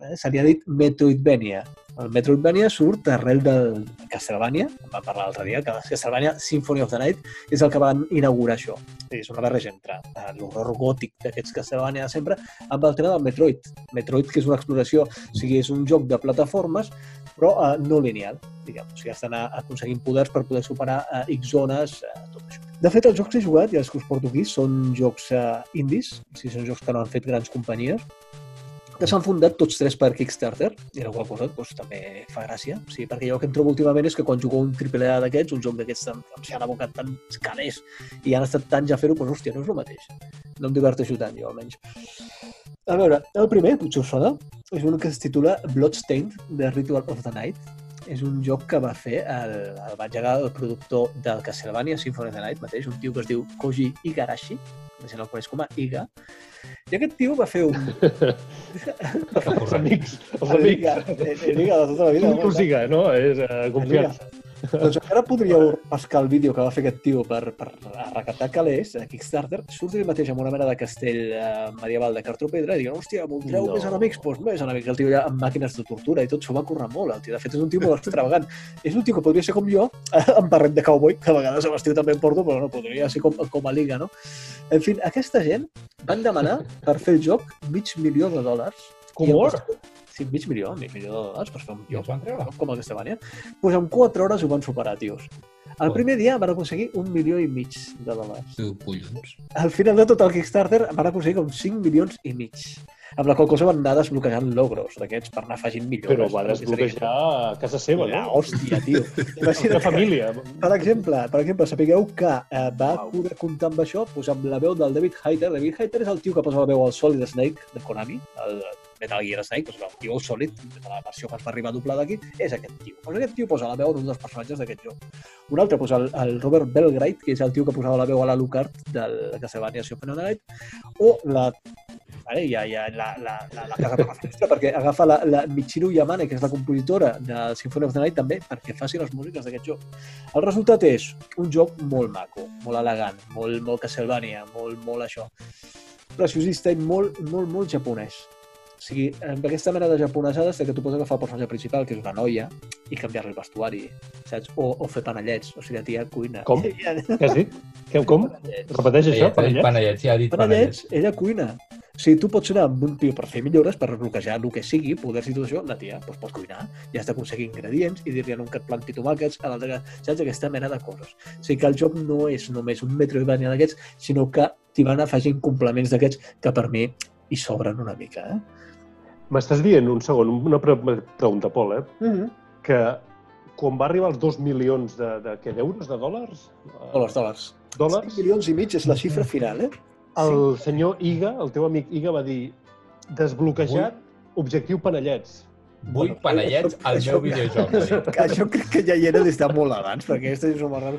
eh, se li ha dit Metroidvania. El Metroidvania surt arrel del Castlevania, en vam parlar l'altre dia, que Castlevania Symphony of the Night és el que van inaugurar això. És una barreja entre eh, l'horror gòtic d'aquests Castlevania de sempre amb el tema del Metroid. Metroid, que és una exploració, o sigui, és un joc de plataformes, però eh, no lineal, diguem. O sigui, has d'anar aconseguint poders per poder superar eh, X zones, eh, tot això. De fet, els jocs que he jugat i els que us porto aquí són jocs uh, indies, o sigui, són jocs que no han fet grans companyies, que s'han fundat tots tres per Kickstarter, i la qual cosa doncs, també fa gràcia. O sigui, perquè jo el que em trobo últimament és que quan jugo un AAA d'aquests, un joc d'aquests s'hi han abocat tants calés i han estat tants a fer-ho, doncs, hòstia, no és el mateix. No em diverteixo tant, jo, almenys. A veure, el primer, potser us sona, és un que es titula Bloodstained, The Ritual of the Night. És un joc que va fer el, el va engegar el productor del Castlevania Symphony of the Night mateix, un tio que es diu Koji Igarashi, la gent el coneix com a Iga, i aquest tio va fer un... [laughs] Els amics, [laughs] els El amics. Iga, el el Iga de tota la vida. Tu us diga, no? És uh, confiança. Doncs encara podríeu pescar el vídeo que va fer aquest tio per, per recaptar calés a Kickstarter, surt ell mateix amb una mena de castell eh, medieval de cartropedra i diuen, hòstia, voldreu No. més enemics? Doncs més enemics. El tio ja amb màquines de tortura i tot, s'ho va currar molt. El tio, de fet, és un tio molt extravagant. és un tio que podria ser com jo, [laughs] amb barret de cowboy, que a vegades l'estiu també em porto, però no, podria ser com, com a liga, no? En fi, aquesta gent van demanar per fer el joc mig milió de dòlars. Com I Sí, mig milió, mig milió de dòlars per fer un I els joc van treure? com el Castlevania, doncs en 4 hores ho van superar, tios. El primer dia van aconseguir un milió i mig de dòlars. Tu, collons. Al final de tot el Kickstarter van aconseguir com 5 milions i mig. Amb la qual cosa van anar desbloquejant logros d'aquests per anar afegint millores. Però va desbloquejar a casa seva, no? hòstia, tio. [laughs] La Imagina't família. per exemple, per exemple, sapigueu que eh, va poder comptar amb això doncs amb la veu del David Hayter. David Hayter és el tio que posa la veu al Solid Snake de Konami, el Metal Gear Snake, doncs el tio Solid, de la versió que es va arribar doblada aquí, és aquest tio. Doncs aquest tio posa la veu d'un dels personatges d'aquest joc. Un altre posa el, el Robert Belgrade, que és el tio que posava la veu a l'Alucard del Castlevania Symphony of the Night, o la Vale, ja, ja, la, la, la, la casa per la finestra, perquè agafa la, la Michiru Yamane, que és la compositora de Symphony of the Night, també perquè faci les músiques d'aquest joc. El resultat és un joc molt maco, molt elegant, molt, molt Castlevania, molt, molt això. Preciosista i molt, molt, molt japonès. O sigui, amb aquesta mena de japonesades de que tu pots agafar el personatge principal, que és una noia, i canviar-li el vestuari, saps? O, o fer panellets, o sigui, la tia cuina. Com? [laughs] Què has dit? Què, com? Repeteix això, Panellets, panellets? panellets, ja ha dit panellets. panellets, ella cuina. O sigui, tu pots anar amb un tio per fer millores, per bloquejar el que sigui, poders i tot això, la tia doncs, pot cuinar, ja has d'aconseguir ingredients i dir-li a un que et planti tomàquets, a l'altre que... Saps? Aquesta mena de coses. O sigui que el joc no és només un Metroidvania d'aquests, sinó que t'hi van afegint complements d'aquests que per mi hi sobren una mica. Eh? M'estàs dient, un segon, una pre pregunta, Pol, eh? Mm -hmm. que quan va arribar als 2 milions de, de, què, d'euros, de dòlars? Dòlars, dòlars. Dòlars? 5 milions i mig és la xifra final, eh? El senyor Iga, el teu amic Iga, va dir desbloquejat, objectiu panellets. Vull Bueno, panellets això- al això- meu videojoc. Que [laughs] això crec que ja hi era des de molt abans, perquè aquesta és una raro.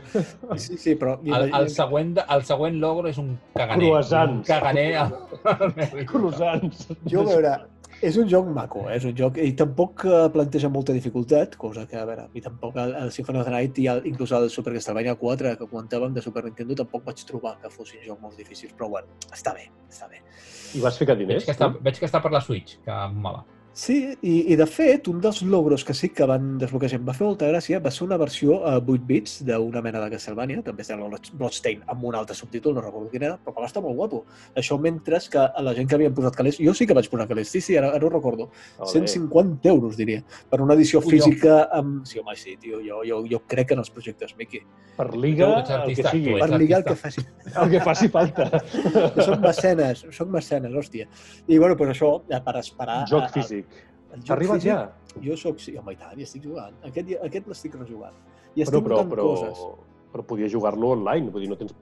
Sí, sí, però... El, el, següent, de- el següent logro és un caganer. Croissants. Un caganer al, al meu videojoc. Croissants. Jo, a veure, és un joc maco, eh? és un joc... I tampoc eh, planteja molta dificultat, cosa que, a veure, i tampoc el, el Symphony of the Night i el, inclús el Super Castlevania 4 que comentàvem de Super Nintendo tampoc vaig trobar que fossin jocs molt difícils, però bueno, està bé, està bé. I vas ficar Veig diners? que, està, veig que està per la Switch, que mola. Sí, i, i de fet, un dels logros que sí que van desbloquejar em va fer molta gràcia va ser una versió a 8 bits d'una mena de Castlevania, també es deia Bloodstain, amb un altre subtítol, no recordo quin era, però que va estar molt guapo. Això mentre que a la gent que havien posat calés, jo sí que vaig posar calés, sí, sí, ara, ara ho recordo, Ole. 150 euros, diria, per una edició Ui, física amb... Sí, home, sí, tio, jo, jo, jo crec en els projectes Mickey. Per Liga, ets el que sigui. tu Per ets ligar el que faci. El que faci falta. Jo soc mecenes, soc mecenes, hòstia. I, bueno, doncs això, ja per esperar... Joc a- a- físic. T'ha arribat físic, ja? Jo soc, sí, home, i tant, i estic jugant. Aquest, aquest l'estic rejugant. I Però, estic però, notant però, coses. però podia jugar-lo online, vull dir, no tens...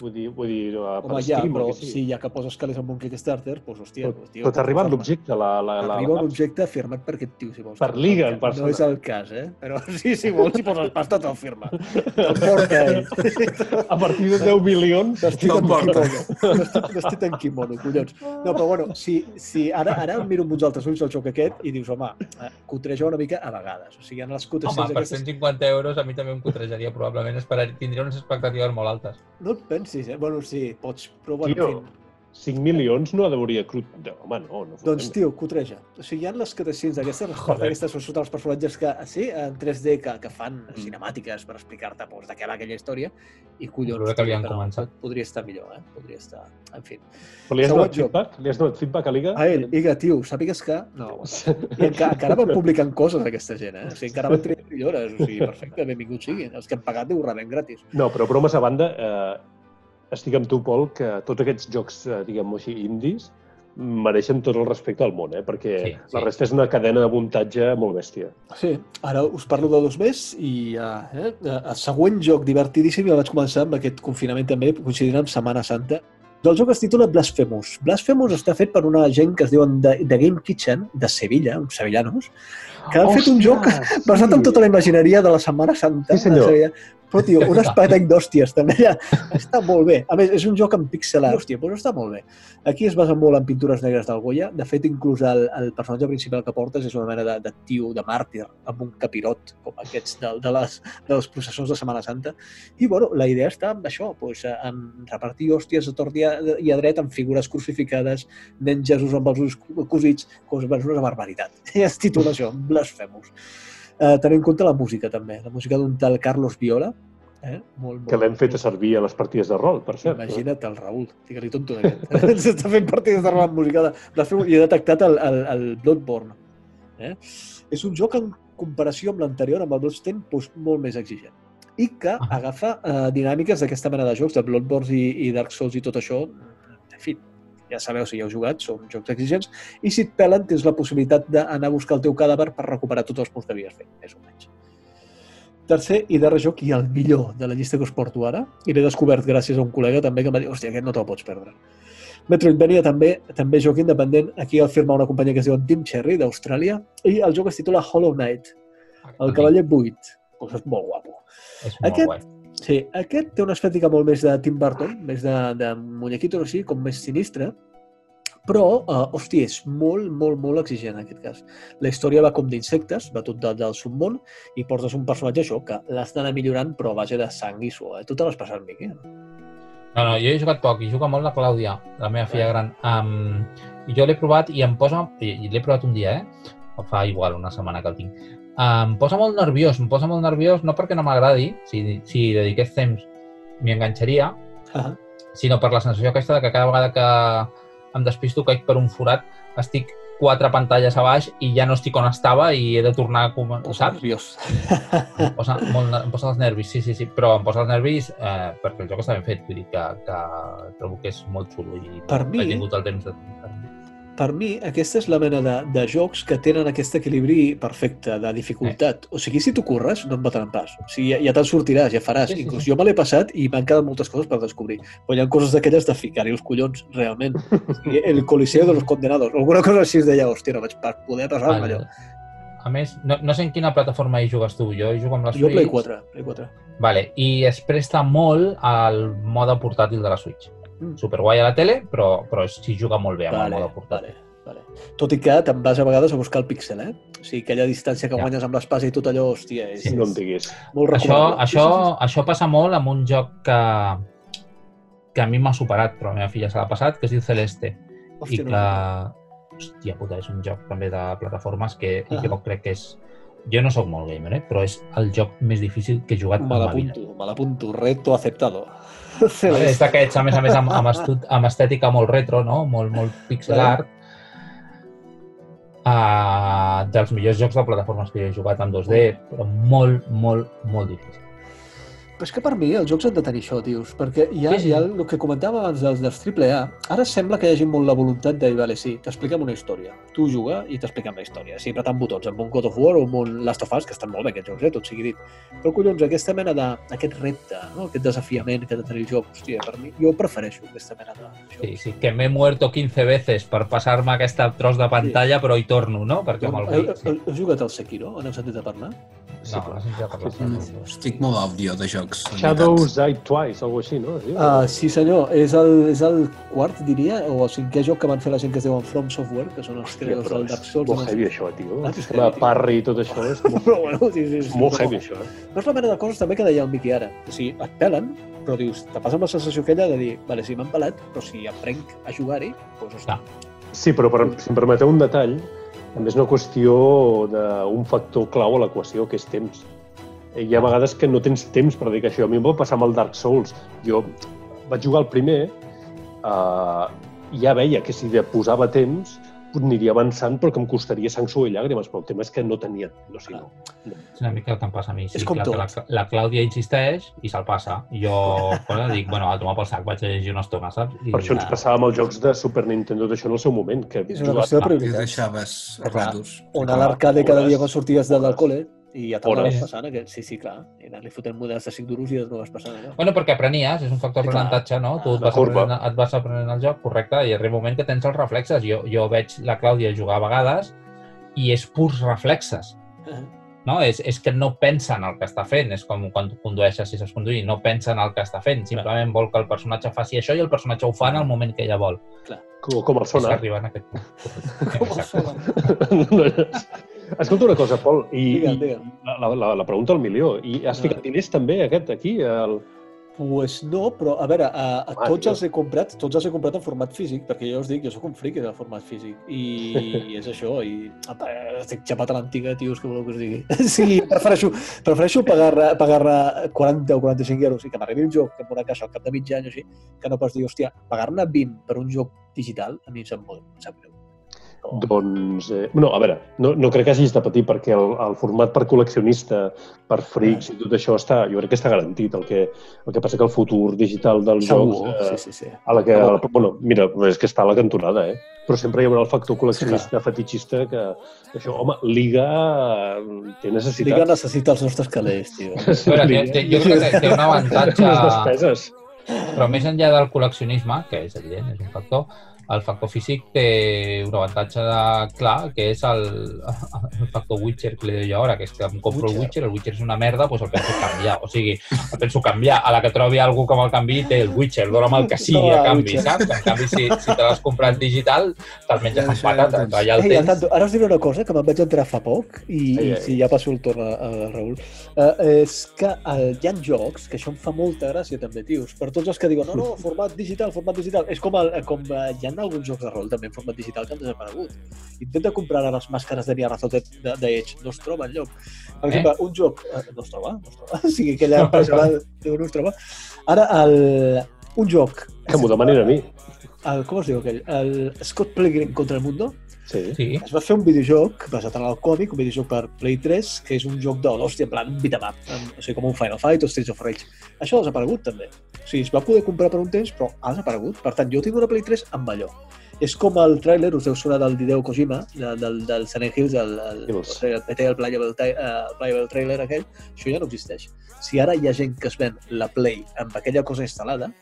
Vull dir, vull dir per Home, ja, però sigui. si ja que poses calés amb un Kickstarter, doncs, hòstia, Però, doncs, tio... arribat forma. l'objecte, la, la, la, Arriba la, objecte firmat per aquest tio, si vols. Per Liga, el en persona. No és el cas, eh? Però [laughs] sí, si vols, si poses pasta, te'l firma. Te'l porta ell. A partir de 10 milions... Vestit en porta. kimono. Vestit, en kimono, collons. No, però bueno, si, si ara, ara el miro amb uns altres ulls el joc aquest i dius, home, eh, cutreja una mica a vegades. O sigui, en les Home, cutreges per aquestes... 150 euros a mi també em cotrejaria, probablement. Esperar, tindria unes expectatives molt altes. No et pensis, eh? Bueno, sí, pots, però bueno, Tio, en fi. 5 milions no hauria crut... No, home, no, no. Doncs, tio, cotreja. O sigui, hi ha les cutscenes d'aquestes, les parts d'aquestes són sota els personatges que, sí, en 3D, que, que fan cinemàtiques per explicar-te doncs, de què va aquella història, i collons, que havien però començat. podria estar millor, eh? Podria estar... En fi. Però li has Següent donat joc. feedback? Li has donat feedback a Liga? A ell, Iga, tio, sàpigues que... No, I encara, encara van publicant coses, aquesta gent, eh? O sigui, encara van tenir millores. O sigui, [laughs] perfecte, benvinguts siguin. Els que han pagat ho rebem gratis. No, però bromes a banda, eh, estic amb tu, Pol, que tots aquests jocs, eh, diguem-ho així, indies, mereixen tot el respecte del món, eh? perquè Sí, la sí. resta és una cadena de muntatge molt bèstia. Sí, ara us parlo de dos més i uh, eh, el següent joc divertidíssim ja vaig començar amb aquest confinament també, coincidint amb Setmana Santa. El joc es titula Blasphemous. Blasphemous està fet per una gent que es diuen The, The Game Kitchen, de Sevilla, uns sevillanos, que han fet un joc [laughs] basat en tota la imagineria de la Setmana Santa. Sí, senyor. Però, tio, un espectacle d'hòsties, també. Ja. [laughs] Està molt bé. A més, és un joc en pixel art. Hòstia, però està molt bé. Aquí es basa molt en pintures negres del Goya. De fet, inclús el, el personatge principal que portes és una mena de, de tio, de màrtir, amb un capirot, com aquests de, de, les, de les processons de Setmana Santa. I, bueno, la idea està en això, doncs, en repartir hòsties a tort i a, i a dret amb figures crucificades, nens Jesús amb els ulls cosits, com és una barbaritat. [laughs] Es titula això, Blasphemous. Uh, tenint en compte la música, també. La música d'un tal Carlos Viola, eh? molt, molt, Que l'hem fet a servir a les partides de rol, per cert. Imagina't el Raül, digue-li tonto d'aquest. [laughs] S'està fent partides de rol amb música de i he detectat el, el, el Bloodborne. Eh? És un joc en comparació amb l'anterior, amb el Bloodstain, doncs, molt més exigent. I que Ah. agafa eh, dinàmiques d'aquesta mena de jocs, de Bloodborne i, i Dark Souls i tot això. En fi, ja sabeu si hi heu jugat, són jocs exigents. I si et pelen, tens la possibilitat d'anar a buscar el teu cadàver per recuperar tots els punts que havies fet, més o menys. Tercer i darrer joc, i el millor de la llista que us porto ara, i l'he descobert gràcies a un col·lega també que em va dir, hòstia, aquest no te'l pots perdre. Metroidvania també, també joc independent, aquí el firma una companyia que es diu Team Cherry, d'Austràlia, i el joc es titula Hollow Knight, el cavaller buit. Pues és molt guapo. És molt Aquest- guai. Sí, aquest té una estètica molt més de Tim Burton, més de, de muñequitos així, com més sinistre, però, uh, hòstia, és molt, molt, molt exigent en aquest cas. La història va com d'insectes, va tot de, del submón, i portes un personatge això, que l'has d'anar millorant, però a base de sang i suor. Eh? Tu te l'has passat, Miqui? No, no, jo he jugat poc i juga molt la Clàudia, la meva filla gran. Um, I jo l'he provat i em posa... I l'he provat un dia, eh? Fa igual una setmana que el tinc. Uh, em posa molt nerviós, em posa molt nerviós, no perquè no m'agradi, si, si dediqués temps m'hi enganxaria, Ah, sinó per la sensació aquesta de que cada vegada que em despisto caic per un forat, estic quatre pantalles a baix i ja no estic on estava i he de tornar a començar, saps? nerviós. Em posa, molt, em posa els nervis, sí, sí, sí, però em posa els nervis eh, perquè el joc està ben fet, vull dir que, que trobo que és molt xulo i Per mi- he tingut el temps de... Per mi, aquesta és la mena de, de jocs que tenen aquest equilibri perfecte de dificultat. O sigui, si tu corres, no et mataran pas. O sigui, ja, ja te'n sortiràs, ja faràs. Sí, sí, Inclús sí. jo me l'he passat i m'han quedat moltes coses per descobrir. Però hi ha coses d'aquelles de ficar-hi els collons, realment. [laughs] O sigui, el coliseo de los condenados. Alguna cosa així es deia, hòstia, no vaig poder passar-me allò. A més, no, no sé en quina plataforma hi jugues tu, jo hi jugo amb la Jo Switch. Play 4. Play 4. Vale, i es presta molt al mode portàtil de la Switch. Mm. Superguai a la tele, però, però s'hi juga molt bé amb el mode portàtil. vale, vale. Tot i que te'n vas a vegades a buscar el píxel, eh? O sigui, aquella distància que Ja. guanyes amb l'espasa i tot allò, hòstia, és, Sí. No em diguis. molt Això, això, això passa molt amb un joc que, que a mi m'ha superat, però a la meva filla se l'ha passat, que es diu Celeste. Hòstia, I no. que, hòstia puta, és un joc també de plataformes que Ah. jo crec que és... Jo no sóc molt gamer, eh? però és el joc més difícil que he jugat Me en la vida. l'apunto, me l'apunto. Reto aceptado. És d'aquests, a més a més, amb, amb, estut, amb estètica molt retro, no? molt, molt pixel art. Uh, dels millors jocs de plataformes que he jugat en 2D, però molt, molt, molt difícil. Però és que per mi els jocs han de tenir això, tios, perquè hi ha, Sí, sí. hi ha el que comentàvem abans dels, dels AAA. Ara sembla que hi hagi molt la voluntat de dir, vale, sí, t'expliquem una història. Tu juga i t'expliquem la història. Sí, apretant botons, amb un God of War o amb un Last of Us, que estan molt bé aquests jocs, eh, tot sigui dit. Però, collons, aquesta mena de, aquest repte, no? aquest desafiament que ha de tenir el joc, hòstia, per mi, jo prefereixo aquesta mena de jocs. Sí, sí, que m'he muerto 15 veces per passar-me aquesta tros de pantalla, però hi torno, no? Perquè amb el Wii, sí. heu, heu jugat al Sekiro? On heu sentit a parlar? Sí, No, clar. no. No, estic molt àudio de jocs. La Shadows Die Twice, alguna així, no? Sí, Uh, sí, senyor. És el, és el quart, diria, o el cinquè joc que van fer la gent que es diuen From Software, que són els creadors del Dark Souls. molt heavy, això, tio. Ah, és La parry i tot això és [laughs] molt, Però bueno, sí, sí, sí, és molt heavy, això. Eh? No és la mena de coses també que deia el Miqui ara. O sigui, et pelen, però dius, te passa amb la sensació aquella de dir, vale, sí, m'han pelat, però si aprenc a jugar-hi, doncs, hosti, Sí, però per, si em permeteu un detall, també és una qüestió d'un factor clau a l'equació, que és temps. Eh, Hi ha vegades que no tens temps per dedicar això. A mi em va passar amb el Dark Souls. Jo vaig jugar el primer uh, i ja veia que si de posava temps aniria avançant, però que em costaria sang, suor i llàgrimes. Però el tema és que no tenia... No, sé, no. És una mica el que em passa a mi. Sí, És com clar, que La, tot. la Clàudia insisteix i se'l passa. I jo [laughs] bueno, dic, bueno, a tomar pel sac, vaig a llegir una estona, saps? I, Per això ens passava amb els jocs de Super Nintendo d'això en el seu moment, que és una qüestió de I prioritats. deixaves a ratos. Anar a l'arcade cada dia quan sorties de, del col·le i ja t'anaves Hores. passant aquest. Sí, sí, clar. I anar-li fotent models de 5 duros i ja no vas passant allò. Bueno, perquè aprenies, és un factor clar. d'aprenentatge, no? Tu et La vas, aprenent, et vas aprenent el joc, correcte, i arriba un moment que tens els reflexes. Jo, jo veig la Clàudia jugar a vegades i és purs reflexes. No? És, és que no pensa en el que està fent. És com quan condueixes, si saps conduir, no pensa en el que està fent. Simplement vol que el personatge faci això i el personatge ho fa en el moment que ella vol. Com, com el És sonar. arribar en aquest [laughs] punt. Com el solen. [laughs] [laughs] Escolta una cosa, Pol, i, Digue'm, i la, la, la pregunta al milió. I has Ah. ficat diners també, aquest, aquí? El... Pues no, però a veure, a, a Home, tots els he comprat, tots els he comprat en format físic, perquè jo us dic, jo sóc un friqui del format físic. I [laughs] és això, i apa, estic xapat a l'antiga, tios, que voleu que us digui. [laughs] Sí, prefereixo, prefereixo pagar, pagar 40 o 45 euros i que m'arribi un joc amb una caixa al cap de mig any o així, que no pas dir, hòstia, pagar-ne 20 per un joc digital, a mi em sap molt, em sap greu. No. Doncs, eh, no, a veure, no, no crec que hagis de patir perquè el, el format per col·leccionista, per frics i tot això està, jo crec que està garantit. El que, el que passa que el futur digital dels Segur, jocs... Eh, sí, sí, sí. a la que, a la, bueno, mira, és que està a la cantonada, eh? Però sempre hi haurà el factor col·leccionista, fetitxista, que això, home, Liga eh, té necessitat. Liga necessita els nostres calés, tio. [laughs] Veure, té, té, jo crec que té un [laughs] avantatge, Les despeses. però més enllà del col·leccionisme, que és evident, és un factor, el factor físic té un avantatge de, clar, que és el, el factor Witcher que li deia ara, que és que em compro el Witcher. Witcher, el Witcher és una merda, doncs el penso canviar. O sigui, el penso canviar. A la que trobi algú que me'l canvi, té el Witcher, dona'm el que sigui No, a canvi, Witcher. saps? En canvi, si, si te l'has comprat digital, te'l menges amb patates. tens. Allà el Ei, al tens. tanto, ara us diré una cosa que me'n vaig entrar fa poc i, Ei, i ei. si ja passo el torn a, a Raül. Uh, és que uh, hi ha jocs, que això em fa molta gràcia també, tios, per tots els que diuen no, no, format digital, format digital. És com, el, com uh, hi ha alguns jocs de rol també en format digital que han desaparegut. Intenta comprar ara les màscares de Nia Razón de, de, de Edge, no es troba enlloc. Per Eh? exemple, un joc... Uh, no es troba, no es troba. [laughs] O sigui, aquella empresa va, diu, no es troba. Ara, el, un joc... Que m'ho demanin a mi. El, com es diu aquell? El Scott Pilgrim contra el Mundo? Sí. Sí. Es va fer un videojoc basat en el còmic, un videojoc per Play 3, que és un joc de l'hòstia, en plan beat 'em up, o sigui, com un Final Fight o Streets of Rage. Això ha desaparegut, també. O sigui, es va poder comprar per un temps, però ha desaparegut. Per tant, jo tinc una Play 3 amb allò. És com el tràiler, us deu sonar del Hideo Kojima, de, del, del Silent Hills, el, el, el, PT, el Playable, el Playable Trailer aquell, això ja no existeix. Si ara hi ha gent que es ven la Play amb aquella cosa instal·lada,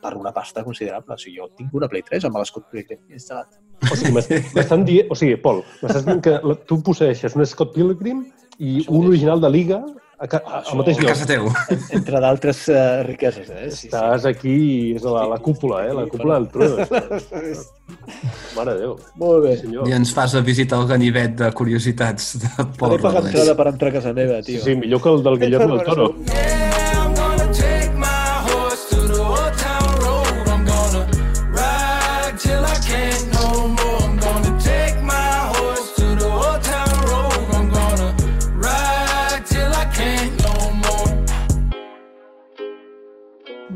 per una pasta considerable. O sigui, jo tinc una Play 3 amb Pilgrim instal·lat. O sigui, m'es- [laughs] m'estan dient... O sigui, Pol, m'estàs dient que la- tu posseixes un Scott Pilgrim i un original de Liga a, ca- Això, al mateix A lloc. casa teu. Entre d'altres uh, riqueses, eh? Sí, Estàs aquí, és la, la cúpula, eh? La cúpula del trueno. [laughs] sí. Mare de Déu. Molt bé. Sí, senyor. I ens fas a visitar el ganivet de curiositats de Pol Faré pagar Robles. entrada per entrar a casa meva, Sí, tio. sí, millor que el del Guillermo del Toro. Yeah,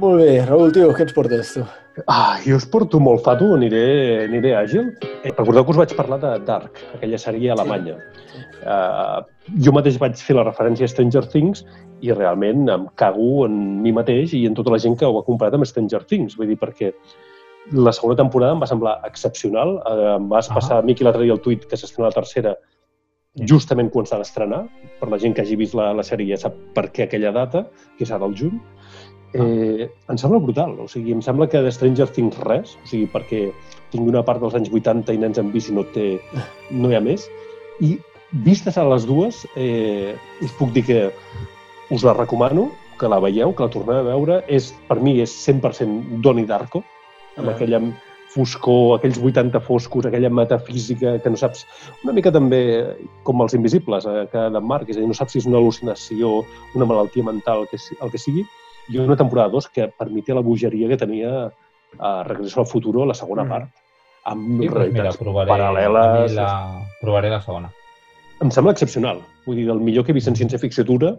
Molt bé, Raül, tio, què ens portes, tu? Ah, jo us porto molt fato, aniré, aniré àgil. Eh, recordeu que us vaig parlar de Dark, aquella sèrie alemanya. Uh, jo mateix vaig fer la referència a Stranger Things i realment em cago en mi mateix i en tota la gent que ho ha comprat amb Stranger Things. Vull dir, perquè la segona temporada em va semblar excepcional. Uh, em vas Ah. passar a Miqui l'altre dia el tuit que s'estrena la tercera justament quan s'ha d'estrenar. Per la gent que hagi vist la, la sèrie ja sap per què aquella data, que és ara al juny. Eh, em sembla brutal, o sigui, em sembla que de Stranger Things res, o sigui, perquè tinc una part dels anys 80 i nens en bici no, té, no hi ha més, i vistes a les dues, eh, us puc dir que us la recomano, que la veieu, que la torneu a veure, és, per mi és 100% Donnie Darko, amb Ah. aquella foscor, aquells 80 foscos, aquella metafísica que no saps... Una mica també com els invisibles, eh, que d'en Marc, és a dir, no saps si és una al·lucinació, una malaltia mental, el que, el que sigui, i una temporada 2 que per mi té la bogeria que tenia a Regreso al Futuro, la segona Mm. part, amb Sí, doncs mira, realitats provaré, paral·leles. la, provaré la segona. Em sembla excepcional. Vull dir, del millor que he vist en ciència-ficció dura,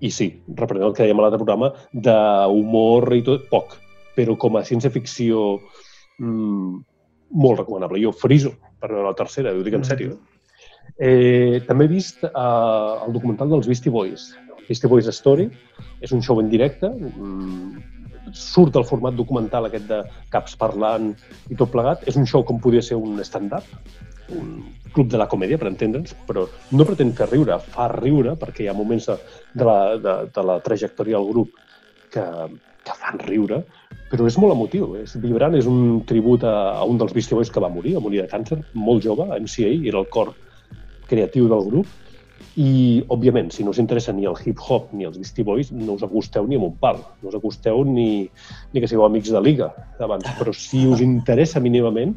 i sí, reprenent el que dèiem a l'altre programa, d'humor i tot, poc. Però com a ciència-ficció mm, molt recomanable. Jo friso per veure la tercera, ho dic en Mm. sèrio. Eh, també he vist eh, el documental dels Beastie Boys. Beastie Boys Story és un show en directe, mm, surt del format documental aquest de caps parlant i tot plegat. És un show com podria ser un stand-up, un club de la comèdia, per entendre'ns, però no pretén fer riure, fa riure, perquè hi ha moments de, de, la, de, de la trajectòria del grup que, que fan riure, però és molt emotiu, és vibrant, és un tribut a, a un dels Beastie Boys que va morir, va morir de càncer, molt jove, MCA, era el cor creatiu del grup, i, òbviament, si no us interessa ni el hip-hop ni els Beastie Boys, no us acosteu ni amb un pal, no us acosteu ni, ni que sigueu amics de Liga d'abans, però si us interessa mínimament,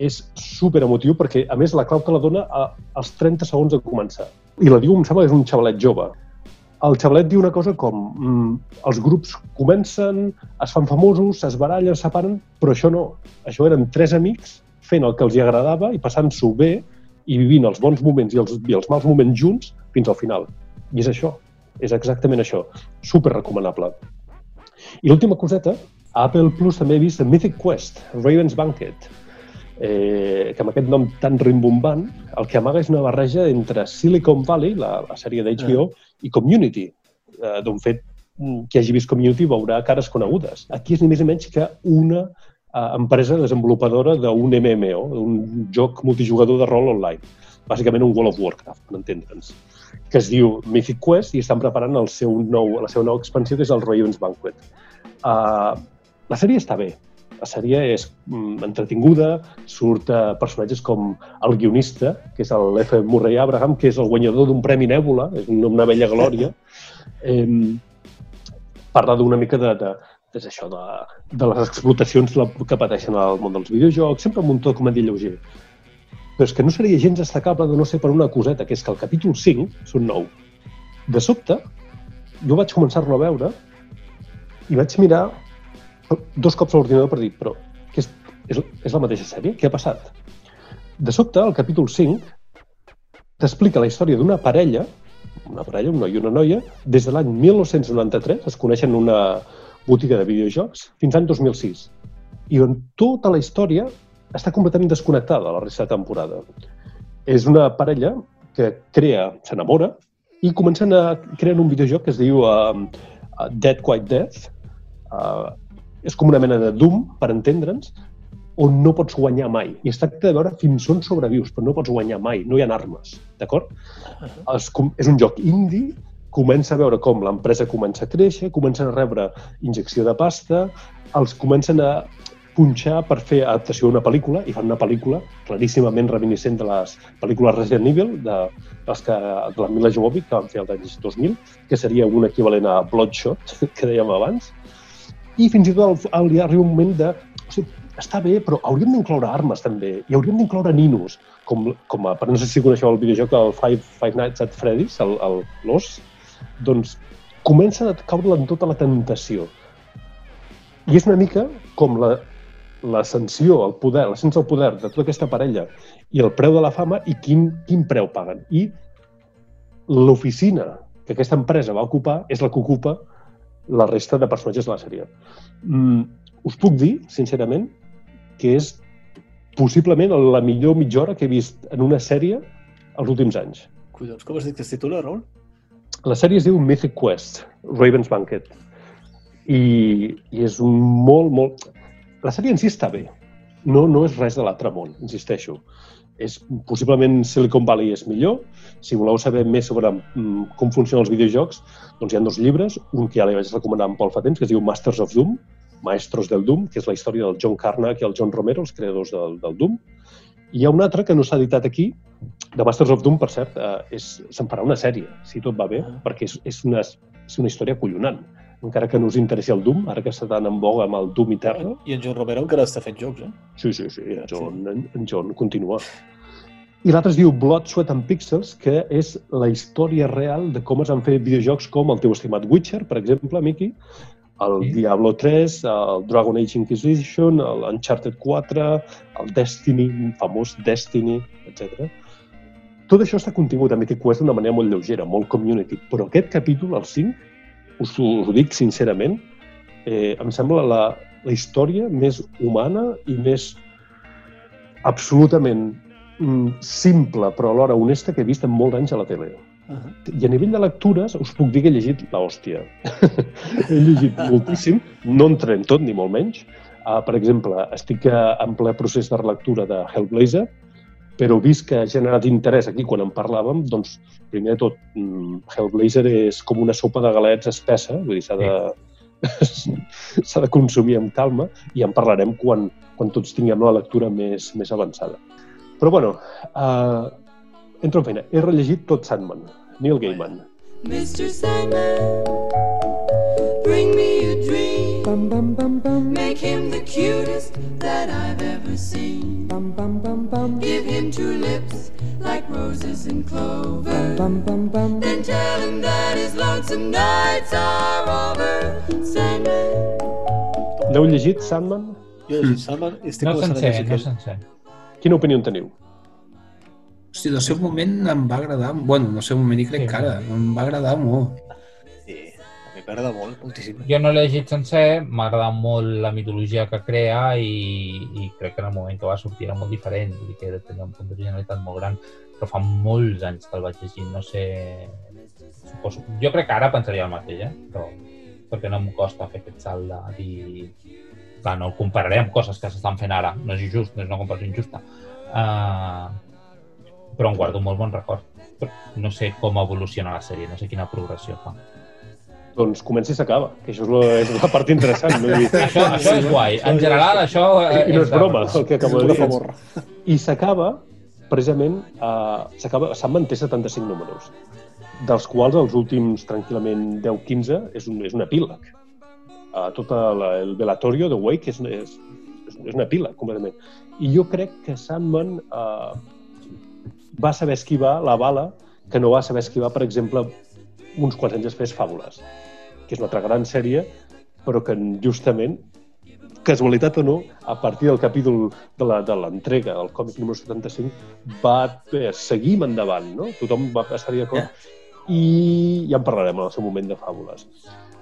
és super emotiu perquè, a més, la clau te la dona a, als 30 segons de començar. I la diu, em sembla que és un xavalet jove. El xavalet diu una cosa com mm, els grups comencen, es fan famosos, es barallen, es separen, però això no. Això eren tres amics fent el que els agradava i passant-s'ho bé i vivint els bons moments i els, i els mals moments junts fins al final. I és això, és exactament això. Super recomanable. I l'última coseta, a Apple Plus també he vist Mythic Quest, Raven's Banquet, eh, que amb aquest nom tan rimbombant, el que amaga és una barreja entre Silicon Valley, la, la sèrie d'HBO, i Community. Eh, D'un fet, mm, qui hagi vist Community veurà cares conegudes. Aquí és ni més ni menys que una empresa desenvolupadora d'un MMO, un joc multijugador de rol online. Bàsicament un World of Warcraft, per entendre'ns que es diu Mythic Quest i estan preparant el seu nou, la seva nova expansió, que és el Raven's Banquet. Uh, la sèrie està bé. La sèrie és mm, entretinguda, surt uh, personatges com el guionista, que és el F. Murray Abraham, que és el guanyador d'un Premi Nèbola, és una vella glòria. [laughs] Eh, parla d'una mica de, de, és això, de, de les explotacions que pateixen al món dels videojocs, sempre amb un to comèdia lleuger. Però és que no seria gens destacable de no ser per una coseta, que és que el capítol 5, són 9, de sobte, jo vaig començar-lo a veure i vaig mirar dos cops a l'ordinador per dir, però que és, és, és la mateixa sèrie? Què ha passat? De sobte, el capítol 5 t'explica la història d'una parella, una parella, un noi i una noia, des de l'any 1993, es coneixen en una botiga de videojocs, fins l'any 2006. I on tota la història està completament desconnectada de la resta de temporada. És una parella que crea, s'enamora, i comencen a crear un videojoc que es diu uh, uh, Dead Quite Death. Uh, és com una mena de Doom, per entendre'ns, on no pots guanyar mai. I es tracta de veure fins on sobrevius, però no pots guanyar mai, no hi ha armes, d'acord? Es com- És un joc indie, comença a veure com l'empresa comença a créixer, comencen a rebre injecció de pasta, els comencen a punxar per fer adaptació d'una pel·lícula i fan una pel·lícula claríssimament reminiscent de les pel·lícules Resident Evil de, les que, de la Mila Jovovich que van fer als anys 2000, que seria un equivalent a Bloodshot, [laughs] que dèiem abans. I fins i tot hi arriba un moment de... O sigui, està bé, però hauríem d'incloure armes també, i hauríem d'incloure ninos, com, com a, per no sé si coneixeu el videojoc del Five, Five Nights at Freddy's, l'os, doncs comencen a caure en tota la tentació. I és una mica com la, l'ascensió, el poder, l'ascens al poder de tota aquesta parella i el preu de la fama i quin, quin preu paguen. I l'oficina que aquesta empresa va ocupar és la que ocupa la resta de personatges de la sèrie. Mm, us puc dir, sincerament, que és possiblement la millor mitja hora que he vist en una sèrie els últims anys. Collons, com has dit que es titula, Raül? La sèrie es diu Mythic Quest, Raven's Banquet. I, i és un molt, molt... La sèrie en si està bé. No, no és res de l'altre món, insisteixo. És, possiblement Silicon Valley és millor. Si voleu saber més sobre mm, com funcionen els videojocs, doncs hi ha dos llibres. Un que ja li vaig recomanar en Paul fa temps, que es diu Masters of Doom, Maestros del Doom, que és la història del John Carnac i el John Romero, els creadors del, del Doom. Hi ha un altre que no s'ha editat aquí, de Masters of Doom, per cert, eh, se'n farà una sèrie, si tot va bé, perquè és, és, una, és una història acollonant. Encara que no us interessi el Doom, ara que està tan en boga amb el Doom Eternal, I en John Romero encara està fent jocs, eh? Sí, sí, sí, en John, en, en John continua. I l'altre es diu Blood, Sweat and Pixels, que és la història real de com es van fer videojocs com el teu estimat Witcher, per exemple, Miki, el Sí. Diablo 3, el Dragon Age Inquisition, el Uncharted 4, el Destiny, un famós Destiny, etc. Tot això està contingut a Mythic Quest d'una manera molt lleugera, molt community, però aquest capítol, el 5, us, ho- us ho dic sincerament, eh, em sembla la, la història més humana i més absolutament mm, simple, però alhora honesta que he vist en molts anys a la tele. Uh -huh. I a nivell de lectures us puc dir que he llegit l'hòstia. [laughs] he llegit moltíssim, no entrem tot, ni molt menys. Uh, per exemple, estic uh, en ple procés de relectura de Hellblazer, però vist que ha generat interès aquí quan en parlàvem, doncs, primer de tot, mm, Hellblazer és com una sopa de galets espessa, vull dir, s'ha de, [laughs] s'ha de consumir amb calma i en parlarem quan, quan tots tinguem la lectura més, més avançada. Però, bueno, uh, entro en feina. He rellegit tot Sandman, Neil Gaiman. Mr. Sandman, bring me a dream. Make him the cutest that I've ever seen. Give him two lips like roses and clover. Then tell him that his lonesome nights are over. Sandman. L'heu llegit, Sandman? Jo he llegit Sandman i estic No començant a sencer, llegir no sencer. Quina opinió en teniu? Hosti, del seu moment em va agradar... Bueno, del seu moment i crec Sí. que ara. Em va agradar molt. Sí, a mi m'agrada molt, moltíssim. Jo no l'he llegit sencer, m'ha agradat molt la mitologia que crea i, i crec que en el moment que va sortir era molt diferent, vull dir que tenia un punt d'originalitat molt gran, però fa molts anys que el vaig llegir, no sé... Suposo... Jo crec que ara pensaria el mateix, eh? però perquè no em costa fer aquest salt de dir... Clar, no el compararé amb coses que s'estan fent ara, no és injust, no és una comparació injusta. Uh, però em guardo un molt bon record. Però no sé com evoluciona la sèrie, no sé quina progressió fa. Doncs comença i s'acaba, que això és la, és la part interessant. No? [laughs] Això, això és guai. En general, això... eh, I no és broma, el que acabo de dir. favor. I s'acaba, precisament, uh, s'acaba, Sandman té 75 números, dels quals els últims, tranquil·lament, 10-15 és un, és un epíleg. Uh, tot el, el velatorio de Wake és, és, és, és un epíleg, completament. I jo crec que Sandman uh, va saber esquivar la bala que no va saber esquivar, per exemple, uns quants anys després Fàbules, que és una altra gran sèrie, però que justament casualitat o no, a partir del capítol de la- de l'entrega, el còmic número 75, va eh, seguir endavant, no? Tothom va estar-hi d'acord. I ja en parlarem en el seu moment de fàbules.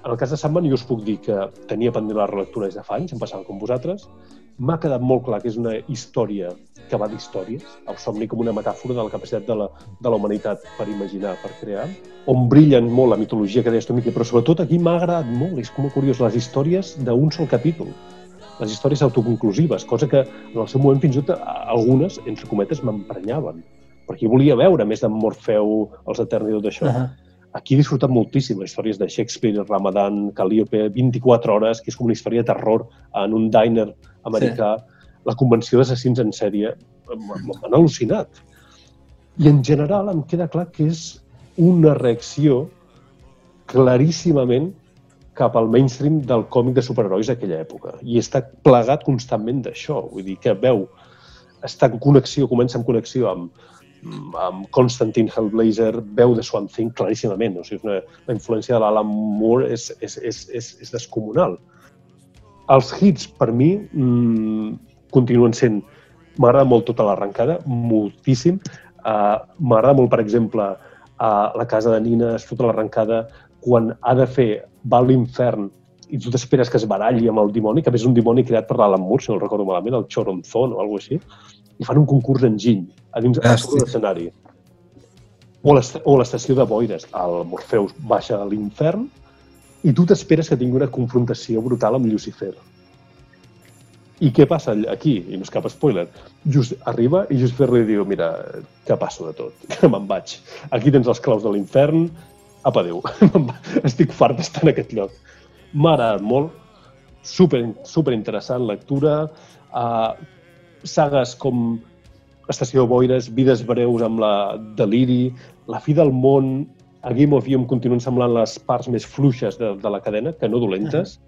En el cas de Sandman, jo us puc dir que tenia pendent la relectura des de fa anys, em passava com vosaltres. M'ha quedat molt clar que és una història que va d'històries, el somni com una metàfora de la capacitat de la, de la humanitat per imaginar, per crear, on brillen molt la mitologia que deies tu, Miqui, però sobretot aquí m'ha agradat molt, és com curiós, les històries d'un sol capítol les històries autoconclusives, cosa que en el seu moment fins i tot algunes, entre cometes, m'emprenyaven. Perquè volia veure més d'en Morfeu, els Eterni i tot això. Uh -huh. Aquí he disfrutat moltíssim les històries de Shakespeare, Ramadan, Calliope, 24 hores, que és com una història de terror en un diner americà. Sí. La convenció d'assassins en sèrie m'han al·lucinat. I en general em queda clar que és una reacció claríssimament cap al mainstream del còmic de superherois d'aquella època. I està plegat constantment d'això. Vull dir que veu, està en connexió, comença en connexió amb, amb Constantine Hellblazer, veu de Swamp Thing claríssimament. O sigui, és una, la influència de l'Alan Moore és, és, és, és, és descomunal. Els hits, per mi, mmm, continuen sent... M'agrada molt tota l'arrencada, moltíssim. Uh, M'agrada molt, per exemple, a la casa de Nina, tota l'arrencada, quan ha de fer, va a l'infern i tu t'esperes que es baralli amb el dimoni, que a més és un dimoni creat per l'Alan Moore, si no el recordo malament, el Choronzon o alguna així, i fan un concurs d'enginy a dins a sobre Hosti. l'escenari. O l'est- o l'estació de boires. El Morpheus baixa a l'infern i tu t'esperes que tingui una confrontació brutal amb Lucifer. I què passa aquí? I no és cap spoiler. Just arriba i Lucifer li diu, mira, que passo de tot, que [laughs] me'n vaig. Aquí tens les claus de l'infern, apa, adéu. [laughs] Va- Estic fart d'estar en aquest lloc. M'ha agradat molt, super, super interessant lectura, uh, sagues com Estació Boires, Vides breus amb la Deliri, La fi del món, a Game of You em continuen semblant les parts més fluixes de, de la cadena, que no dolentes.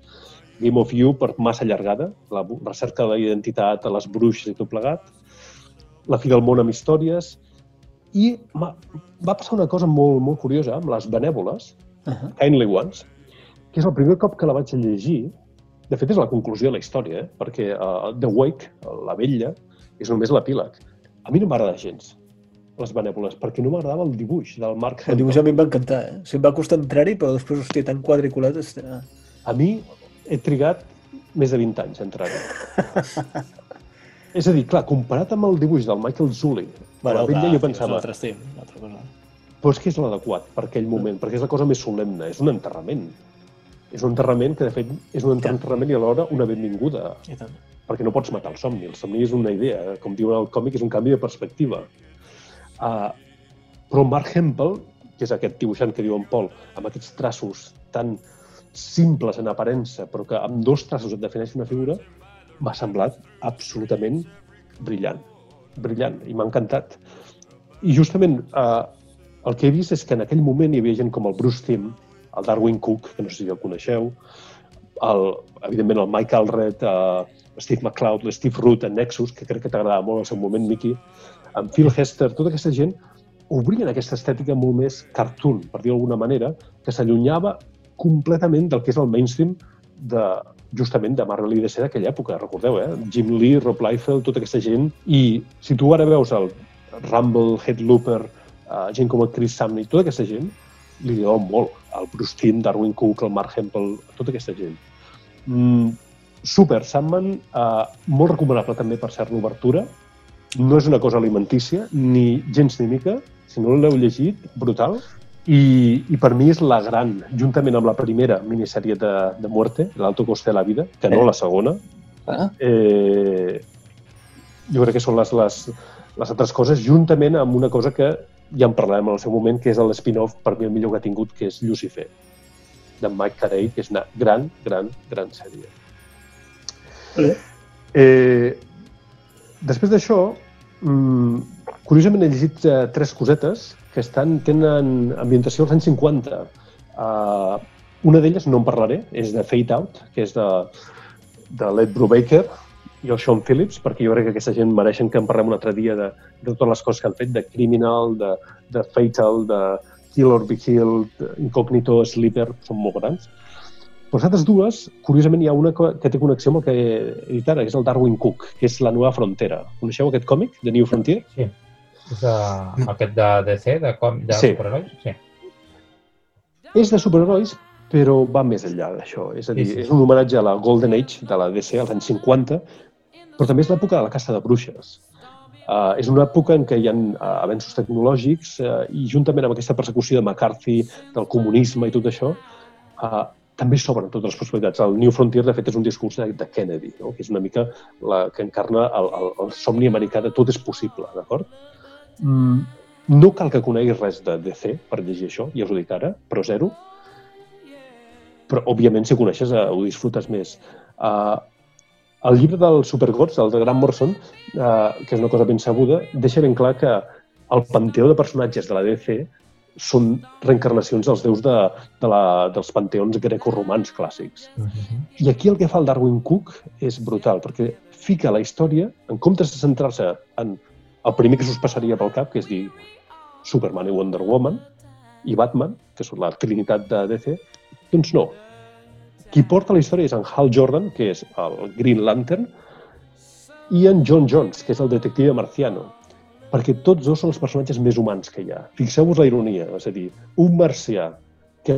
Game of You per massa allargada, la recerca de la identitat, a les bruixes i tot plegat. la fi del món amb històries, i va passar una cosa molt, molt curiosa amb les benèvoles, Uh -huh. Kindly Ones, que és el primer cop que la vaig llegir. De fet, és la conclusió de la història, eh? perquè uh, The Wake, la vella, és només l'epíleg. A mi no m'agrada gens, les benèvoles, perquè no m'agradava el dibuix del Mark El dibuix a mi em va encantar, eh? O sigui, em va costar entrar-hi, però després, hòstia, tan quadriculat... Hòstia. A mi he trigat més de 20 anys a entrar-hi. [laughs] és a dir, clar, comparat amb el dibuix del Michael Zulli, la vella, jo És pensava, un altre estil, una altra cosa. però és que és l'adequat per aquell moment, perquè és la cosa més solemne, és un enterrament. És un enterrament que, de fet, és un enterrament i alhora una benvinguda, I tant. Perquè no pots matar el somni. El somni és una idea, com diuen al còmic, és un canvi de perspectiva. Uh, però Mark Hempel, que és aquest dibuixant que diu en Paul, amb aquests traços tan simples en aparença, però que amb dos traços et defineix una figura, m'ha semblat absolutament brillant. Brillant, i m'ha encantat. I justament eh, el que he vist és que en aquell moment hi havia gent com el Bruce Timm, el Darwin Cook, que no sé si el coneixeu, el, evidentment el Mike Allred, eh, Steve McCloud, l'Steve Root en Nexus, que crec que t'agradava molt al seu moment, Mickey, en Phil Hester, tota aquesta gent obrien aquesta estètica molt més cartoon, per dir d'alguna manera, que s'allunyava completament del que és el mainstream de, justament de Marvel i DC d'aquella època, recordeu, eh? Jim Lee, Rob Liefeld, tota aquesta gent. I si tu ara veus el Rumble, Headlooper, uh, gent com el Chris Samney, tota aquesta gent, li diuen molt. El Bruce Timm, Darwin Cook, el Mark Hempel, tota aquesta gent. Mm, super, Sandman, uh, molt recomanable també per ser l'obertura. No és una cosa alimentícia, ni gens ni mica. Si no l'heu llegit, brutal. I, I per mi és la gran, juntament amb la primera minissèrie de, de Muerte, l'Alto Coste de la Vida, que no la segona, Ah, eh, jo crec que són les, les, les altres coses, juntament amb una cosa que ja en parlarem en el seu moment, que és el spin-off per mi el millor que ha tingut, que és Lucifer, de Mike Carey, que és una gran, gran, gran sèrie. Eh, després d'això, mm, curiosament he llegit eh, tres cosetes que estan, tenen ambientació als anys 50. Uh, una d'elles no en parlaré, és de Fade Out, que és de, de Led Brubaker i el Sean Phillips, perquè jo crec que aquesta gent mereixen que en parlem un altre dia de, de totes les coses que han fet, de Criminal, de, de Fatal, de Kill or Be Killed, Incognito, Sleeper, són molt grans. Però les altres dues, curiosament, hi ha una que té connexió amb el que he dit ara, que és el Darwin Cook, que és La nova frontera. Coneixeu aquest còmic, de New Frontier? Sí. És uh, aquest de DC, de, com, de Sí. superherois? Sí. És de superherois, però va més enllà d'això. És a dir, Sí, sí. és un homenatge a la Golden Age de la DC als anys 50, però també és l'època de la caça de bruixes. Uh, és una època en què hi ha uh, avenços tecnològics uh, i juntament amb aquesta persecució de McCarthy, del comunisme i tot això, uh, també s'obren totes les possibilitats. El New Frontier, de fet, és un discurs de, de Kennedy, no? que és una mica la que encarna el, el, el somni americà de tot és possible, d'acord? Mm, no cal que coneguis res de DC per llegir això, ja us ho dic ara, però zero. Però, òbviament, si ho coneixes, eh, ho disfrutes més. Uh, el llibre del Supergods, el de Grant Morrison, uh, que és una cosa ben sabuda, deixa ben clar que el panteó de personatges de la DC són reencarnacions dels déus de, de la, dels panteons grecorromans clàssics. I aquí el que fa el Darwin Cook és brutal, perquè fica la història, en comptes de centrar-se en el primer que s'us passaria pel cap, que és dir Superman i Wonder Woman i Batman, que són la trinitat de DC, doncs no. Qui porta la història és en Hal Jordan, que és el Green Lantern, i en John Jones, que és el detective marciano perquè tots dos són els personatges més humans que hi ha. Fixeu-vos la ironia, és a dir, un marcià que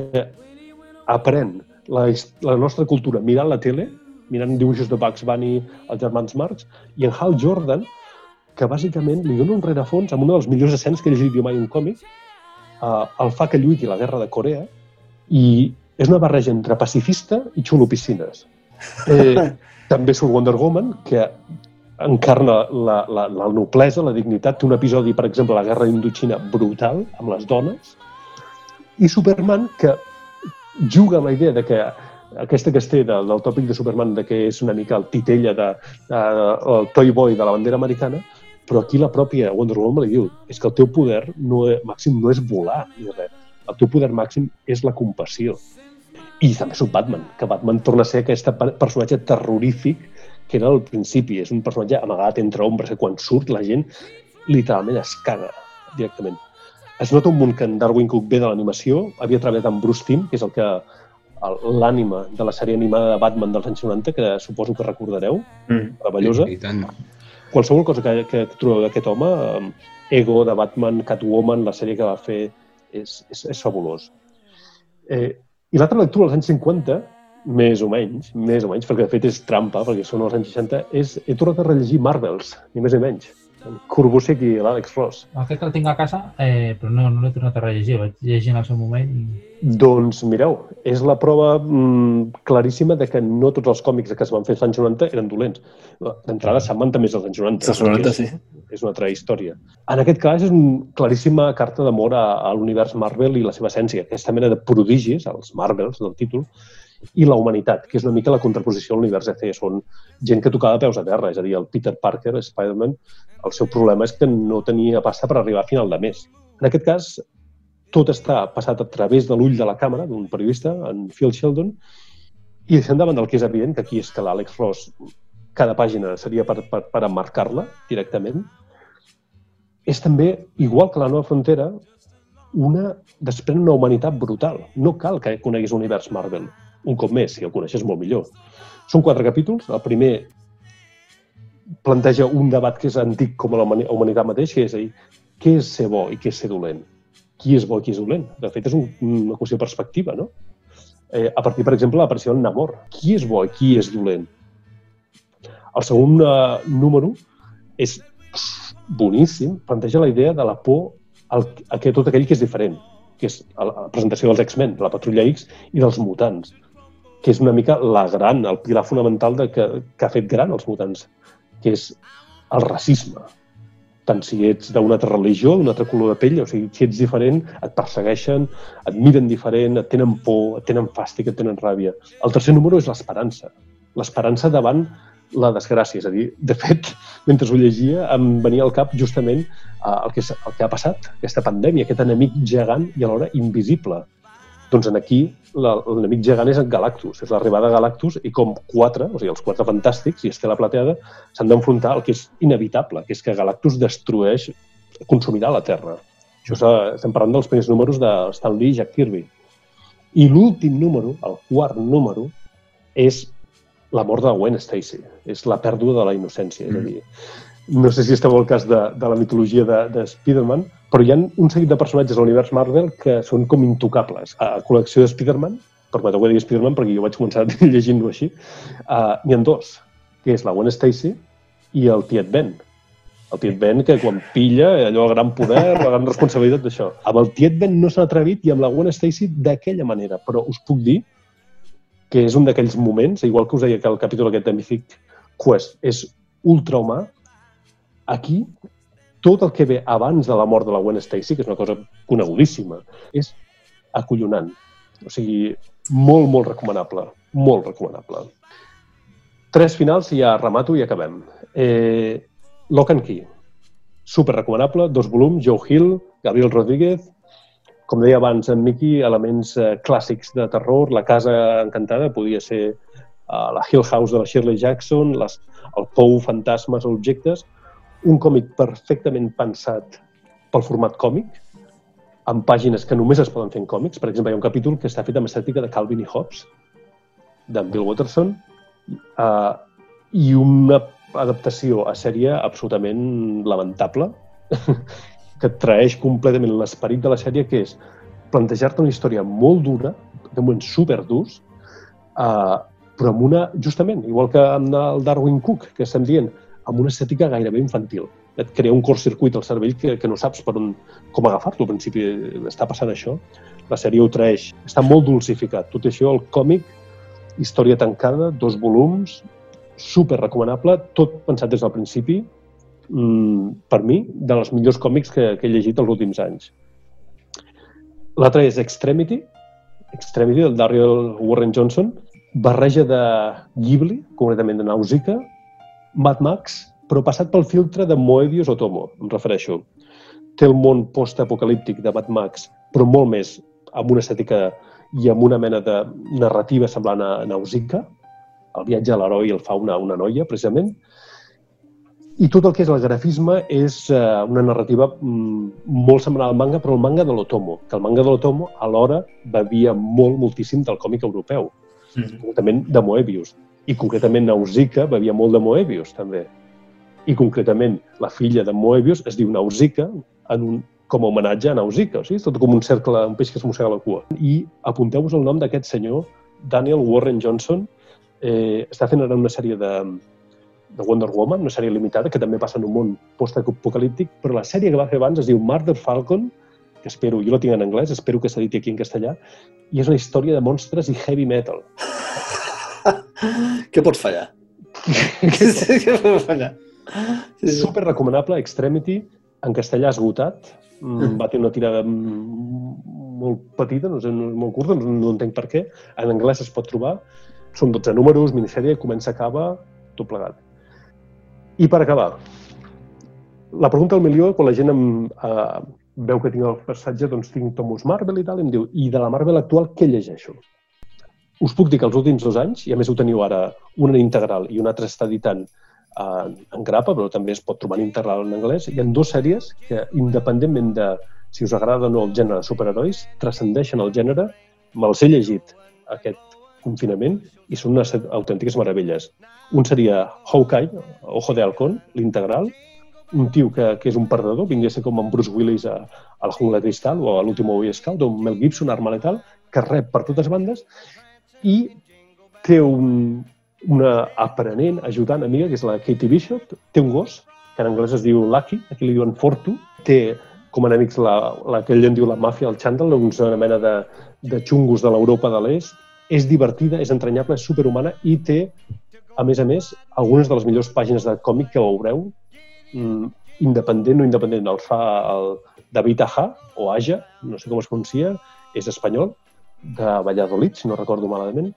aprèn la, la nostra cultura mirant la tele, mirant dibuixos de Bugs Bunny, els germans Marx, i en Hal Jordan, que bàsicament li dona un rerefons amb una de les millors escenes que he llegit jo mai un còmic, uh, el fa que lluiti la guerra de Corea, i és una barreja entre pacifista i xulo piscines. [laughs] Eh, també surt Wonder Woman, que encarna la, la, la noblesa, la dignitat. Té un episodi, per exemple, la guerra d'Indochina brutal, amb les dones. I Superman, que juga amb la idea de que aquesta que es té del, del tòpic de Superman, de que és una mica el titella de, de, el toy boy de la bandera americana, però aquí la pròpia Wonder Woman li diu és que el teu poder no, és- màxim no és volar ni res. El teu poder màxim és la compassió. I també surt Batman, que Batman torna a ser aquest per- personatge terrorífic que era al principi. És un personatge amagat entre ombres, que quan surt la gent literalment es caga directament. Es nota un munt que en Darwin Cook ve de l'animació, havia treballat amb Bruce Timm, que és el que l'ànima de la sèrie animada de Batman dels anys 90, que suposo que recordareu, Mm. meravellosa. I tant. Qualsevol cosa que, que trobeu d'aquest home, eh, Ego, de Batman, Catwoman, la sèrie que va fer, és, és, és fabulós. Eh, I l'altra lectura als anys 50, més o menys, més o menys, perquè de fet és trampa, perquè són els anys 60, és, he tornat a rellegir Marvels, ni més ni menys. En i l'Àlex Ross. Aquest que el tinc a casa, eh, però no, no l'he tornat a rellegir. El vaig llegir en el seu moment i... Doncs mireu, és la prova mm, claríssima de que no tots els còmics que es van fer als anys 90 eren dolents. D'entrada, Sandman també és dels anys 90. Dels 90, és, sí. És una altra història. En aquest cas, és una claríssima carta d'amor a, a l'univers Marvel i la seva essència, aquesta mena de prodigis, els Marvels del títol, i la humanitat, que és una mica la contraposició a l'univers DC. Són gent que tocava peus a terra, és a dir, el Peter Parker, Spider-Man, el seu problema és que no tenia pasta per arribar a final de mes. En aquest cas, tot està passat a través de l'ull de la càmera d'un periodista, en Phil Sheldon, i deixant davant del que és evident, que aquí és que l'Àlex Ross cada pàgina seria per, per, per emmarcar-la directament, és també, igual que la nova frontera, una, desprèn una humanitat brutal. No cal que coneguis l'univers Marvel. Un cop més, si el coneixes molt millor. Són quatre capítols. El primer planteja un debat que és antic com la humani- humanitat mateix, que és a dir, què és ser bo i què és ser dolent? Qui és bo i qui és dolent? De fet, és un, una qüestió de perspectiva, no? Eh, a partir, per exemple, de l'aparència del Namor. Qui és bo i qui és dolent? El segon eh, número és boníssim, planteja la idea de la por al, a que tot aquell que és diferent, que és a la presentació dels X-Men, de la Patrulla X i dels mutants, que és una mica la gran, el pilar fonamental de que, que ha fet gran els mutants, que és el racisme. Tant si ets d'una altra religió, d'una altra color de pell, o sigui, si ets diferent, et persegueixen, et miren diferent, et tenen por, et tenen fàstic, et tenen ràbia. El tercer número és l'esperança. L'esperança davant la desgràcia. És a dir, de fet, mentre ho llegia, em venia al cap justament eh, el, que, el que ha passat, aquesta pandèmia, aquest enemic gegant i alhora invisible. Doncs en aquí l'enemic gegant és en Galactus, és l'arribada de Galactus i com quatre, o sigui, els quatre fantàstics i Estela Plateada s'han d'enfrontar al que és inevitable, que és que Galactus destrueix, consumirà la Terra. Això estem parlant dels primers números de Stan Lee i Jack Kirby. I l'últim número, el quart número, és la mort de Gwen Stacy. És la pèrdua de la innocència. És a dir, no sé si esteu al cas de, de la mitologia de, de Spider-Man, però hi ha un seguit de personatges a l'univers Marvel que són com intocables. A la col·lecció de Spider-Man, permeteu que digui Spider-Man perquè jo vaig començar [laughs] llegint-ho així, uh, n'hi ha dos, que és la Gwen Stacy i el tiet Ben. El tiet Ben que quan pilla, allò el gran poder, la gran responsabilitat d'això. Amb el tiet Ben no s'ha atrevit i amb la Gwen Stacy d'aquella manera, però us puc dir que és un d'aquells moments, igual que us deia que el capítol aquest de Mythic Quest és ultrahumà, aquí tot el que ve abans de la mort de la Gwen Stacy, que és una cosa conegudíssima, és acollonant. O sigui, molt, molt recomanable. Molt recomanable. Tres finals i ja remato i acabem. Eh, Lock and Key. Super recomanable, dos volums, Joe Hill, Gabriel Rodríguez, com deia abans en Mickey, elements eh, clàssics de terror, la casa encantada podia ser eh, la Hill House de la Shirley Jackson, les, el Pou, fantasmes o objectes, un còmic perfectament pensat pel format còmic, amb pàgines que només es poden fer en còmics. Per exemple, hi ha un capítol que està fet amb estètica de Calvin i Hobbes, d'en Bill Watterson, eh, i una adaptació a sèrie absolutament lamentable, [laughs] que traeix completament l'esperit de la sèrie, que és plantejar-te una història molt dura, de moments superdurs, eh, però amb una, justament, igual que amb el Darwin Cook, que estem dient, amb una estètica gairebé infantil. Et crea un cortcircuit al cervell que, que no saps per on, com agafar-lo. Al principi està passant això. La sèrie ho traeix. Està molt dulcificat. Tot això, el còmic, història tancada, dos volums, super recomanable, tot pensat des del principi, mm, per mi, de les millors còmics que, que he llegit els últims anys. L'altre és Extremity, Extremity, del Daryl Warren Johnson, barreja de Ghibli, concretament de Nausicaa, Mad Max, però passat pel filtre de Moebius o Tomo, em refereixo. Té el món post-apocalíptic de Mad Max, però molt més amb una estètica i amb una mena de narrativa semblant a Nausicaa, el viatge a l'heroi el fa una, una noia, precisament, i tot el que és el grafisme és eh, una narrativa mm, molt semblant al manga, però el manga de l'Otomo, que el manga de l'Otomo alhora bevia molt, moltíssim del còmic europeu, Mm. concretament de Moebius. I concretament Nausicaa bevia molt de Moebius, també. I concretament la filla de Moebius es diu Nausicaa en un, com a homenatge a Nausicaa. O sigui, és tot com un cercle, un peix que es mossega la cua. I apunteu-vos el nom d'aquest senyor, Daniel Warren Johnson. Eh, està fent ara una sèrie de, de Wonder Woman, una sèrie limitada, que també passa en un món post-apocalíptic, però la sèrie que va fer abans es diu Murder Falcon, que espero, jo la tinc en anglès, espero que s'editi aquí en castellà, i és una història de monstres i heavy metal. [laughs] [laughs] Què pots fallar? Què pots [laughs] fallar? Sí, sí. Super recomanable, Extremity, en castellà esgotat, Mm. mm. va tenir una tirada molt petita, no sé, molt curta, no, no entenc per què. En anglès es pot trobar. Són 12 números, minissèrie, comença, acaba, tot plegat. I per acabar, la pregunta del milió, quan la gent em, eh, veu que tinc el passatge, doncs tinc Thomas Marvel i tal, i em diu, i de la Marvel actual què llegeixo? Us puc dir que els últims dos anys, i a més ho teniu ara una en integral i un altre està editant eh, en grapa, però també es pot trobar en integral en anglès, hi ha dues sèries que, independentment de si us agrada o no el gènere de superherois, transcendeixen el gènere, me'ls he llegit aquest confinament i són unes autèntiques meravelles. Un seria Hawkeye, Ojo de Halcón, l'integral, un tio que, que és un perdedor, vindria a ser com en Bruce Willis a, a la jungla de cristal o a l'últim Boy Scout, o Mel Gibson, arma letal, que rep per totes bandes i té un, una aprenent, ajudant amiga, que és la Katie Bishop, té un gos, que en anglès es diu Lucky, aquí li diuen Fortu, té com a enemics la, la que ell en diu la màfia, el Chandler, una mena de, de xungos de l'Europa de l'Est, és divertida, és entranyable, és superhumana i té, a més a més, algunes de les millors pàgines de còmic que veureu, mm, independent o independent. El fa el David Aja, o Aja, no sé com es pronuncia, és espanyol, de Valladolid, si no recordo malament.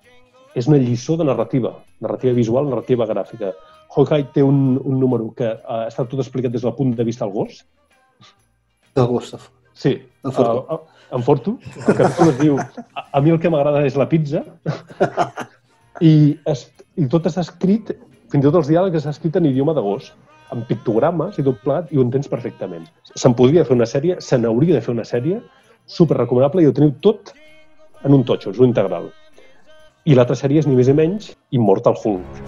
És una lliçó de narrativa, narrativa visual, narrativa gràfica. Hawkeye té un, un número que uh, està tot explicat des del punt de vista del gos. Del Gustaf. Sí, En Fortu. Uh, en Fortu. El capítol es diu a, a mi el que m'agrada és la pizza. I, es, I tot està escrit, fins i tot els diàlegs està escrit en idioma de gos, amb pictogrames i tot plat, i ho entens perfectament. Se'n podria fer una sèrie, se n'hauria de fer una sèrie, super recomanable, i ho teniu tot en un totxo, és un integral. I l'altra sèrie és ni més ni menys Immortal Hulk.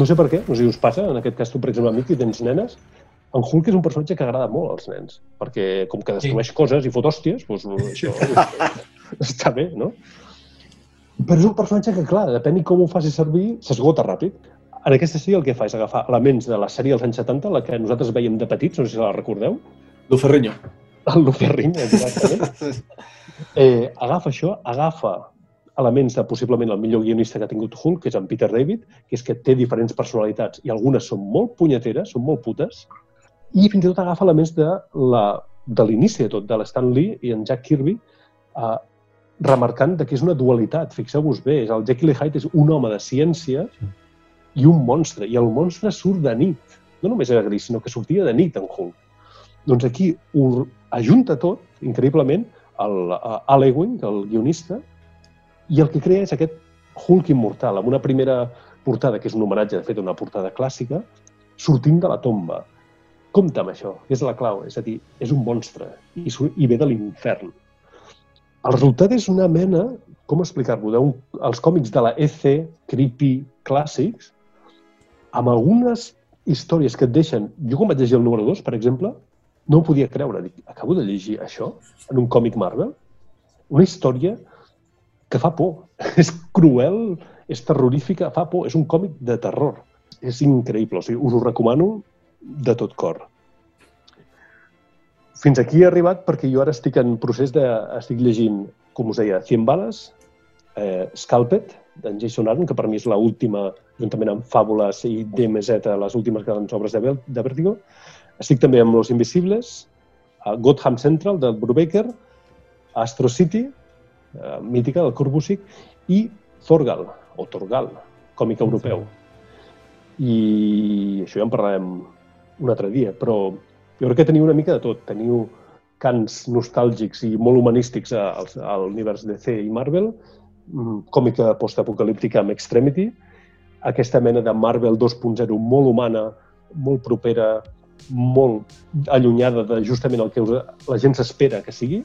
No sé per què, no sé si us passa, en aquest cas tu, per exemple, amic, i tens nenes, en Hulk és un personatge que agrada molt als nens, perquè com que destrueix sí. coses i fot hòsties, doncs això [laughs] està bé, no? Però és un personatge que, clar, depèn de com ho faci servir, s'esgota ràpid. En aquesta sèrie el que fa és agafar elements de la sèrie dels anys 70, la que nosaltres veiem de petits, no sé si la recordeu, L'Oferrinyo. el Luferring, exactament. [laughs] eh, agafa això, agafa elements de possiblement el millor guionista que ha tingut Hulk, que és en Peter David, que és que té diferents personalitats i algunes són molt punyeteres, són molt putes, i fins i tot agafa elements de la de l'inici de tot, de l'Stan Lee i en Jack Kirby, eh, remarcant de que és una dualitat. Fixeu-vos bé, és el Jekyll i Hyde és un home de ciència i un monstre, i el monstre surt de nit. No només era gris, sinó que sortia de nit en Hulk. Doncs aquí ho ajunta tot, increïblement, el, a Al Ewing, el guionista, i el que crea és aquest Hulk immortal, amb una primera portada, que és un homenatge, de fet, a una portada clàssica, sortint de la tomba. Compte amb això, que és la clau. És a dir, és un monstre i, i ve de l'infern. El resultat és una mena, com explicar-vos, d'un- els còmics de la EC, creepy, clàssics, amb algunes històries que et deixen... Jo quan vaig llegir el número 2, per exemple, no ho podia creure. Dic, acabo de llegir això en un còmic Marvel? Una història que fa por. [laughs] És cruel, és terrorífica, fa por. És un còmic de terror. És increïble. O sigui, us ho recomano de tot cor. Fins aquí he arribat perquè jo ara estic en procés de... Estic llegint, com us deia, 100 bales, eh, Scalped, d'en Jason Aaron, que per mi és l'última, juntament amb Fàbules i DMZ, les últimes grans obres de Vertigo. Estic també amb Los Invisibles, a Gotham Central, del Brubaker, Astro City, eh, mítica, del Corbusic, i Thorgal, o Torgal, còmic europeu. I això ja en parlarem un altre dia, però jo crec que teniu una mica de tot. Teniu cants nostàlgics i molt humanístics al, a l'univers DC i Marvel, mm, còmica postapocalíptica amb Extremity, aquesta mena de Marvel 2.0 molt humana, molt propera, molt allunyada de justament el que la gent s'espera que sigui.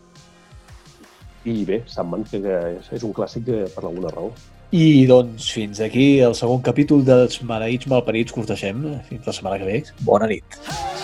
I bé, Sandman, que és, un clàssic eh, per alguna raó. I doncs fins aquí el segon capítol dels Maleïts Malparits que us deixem. Fins la setmana que ve. Bona nit. I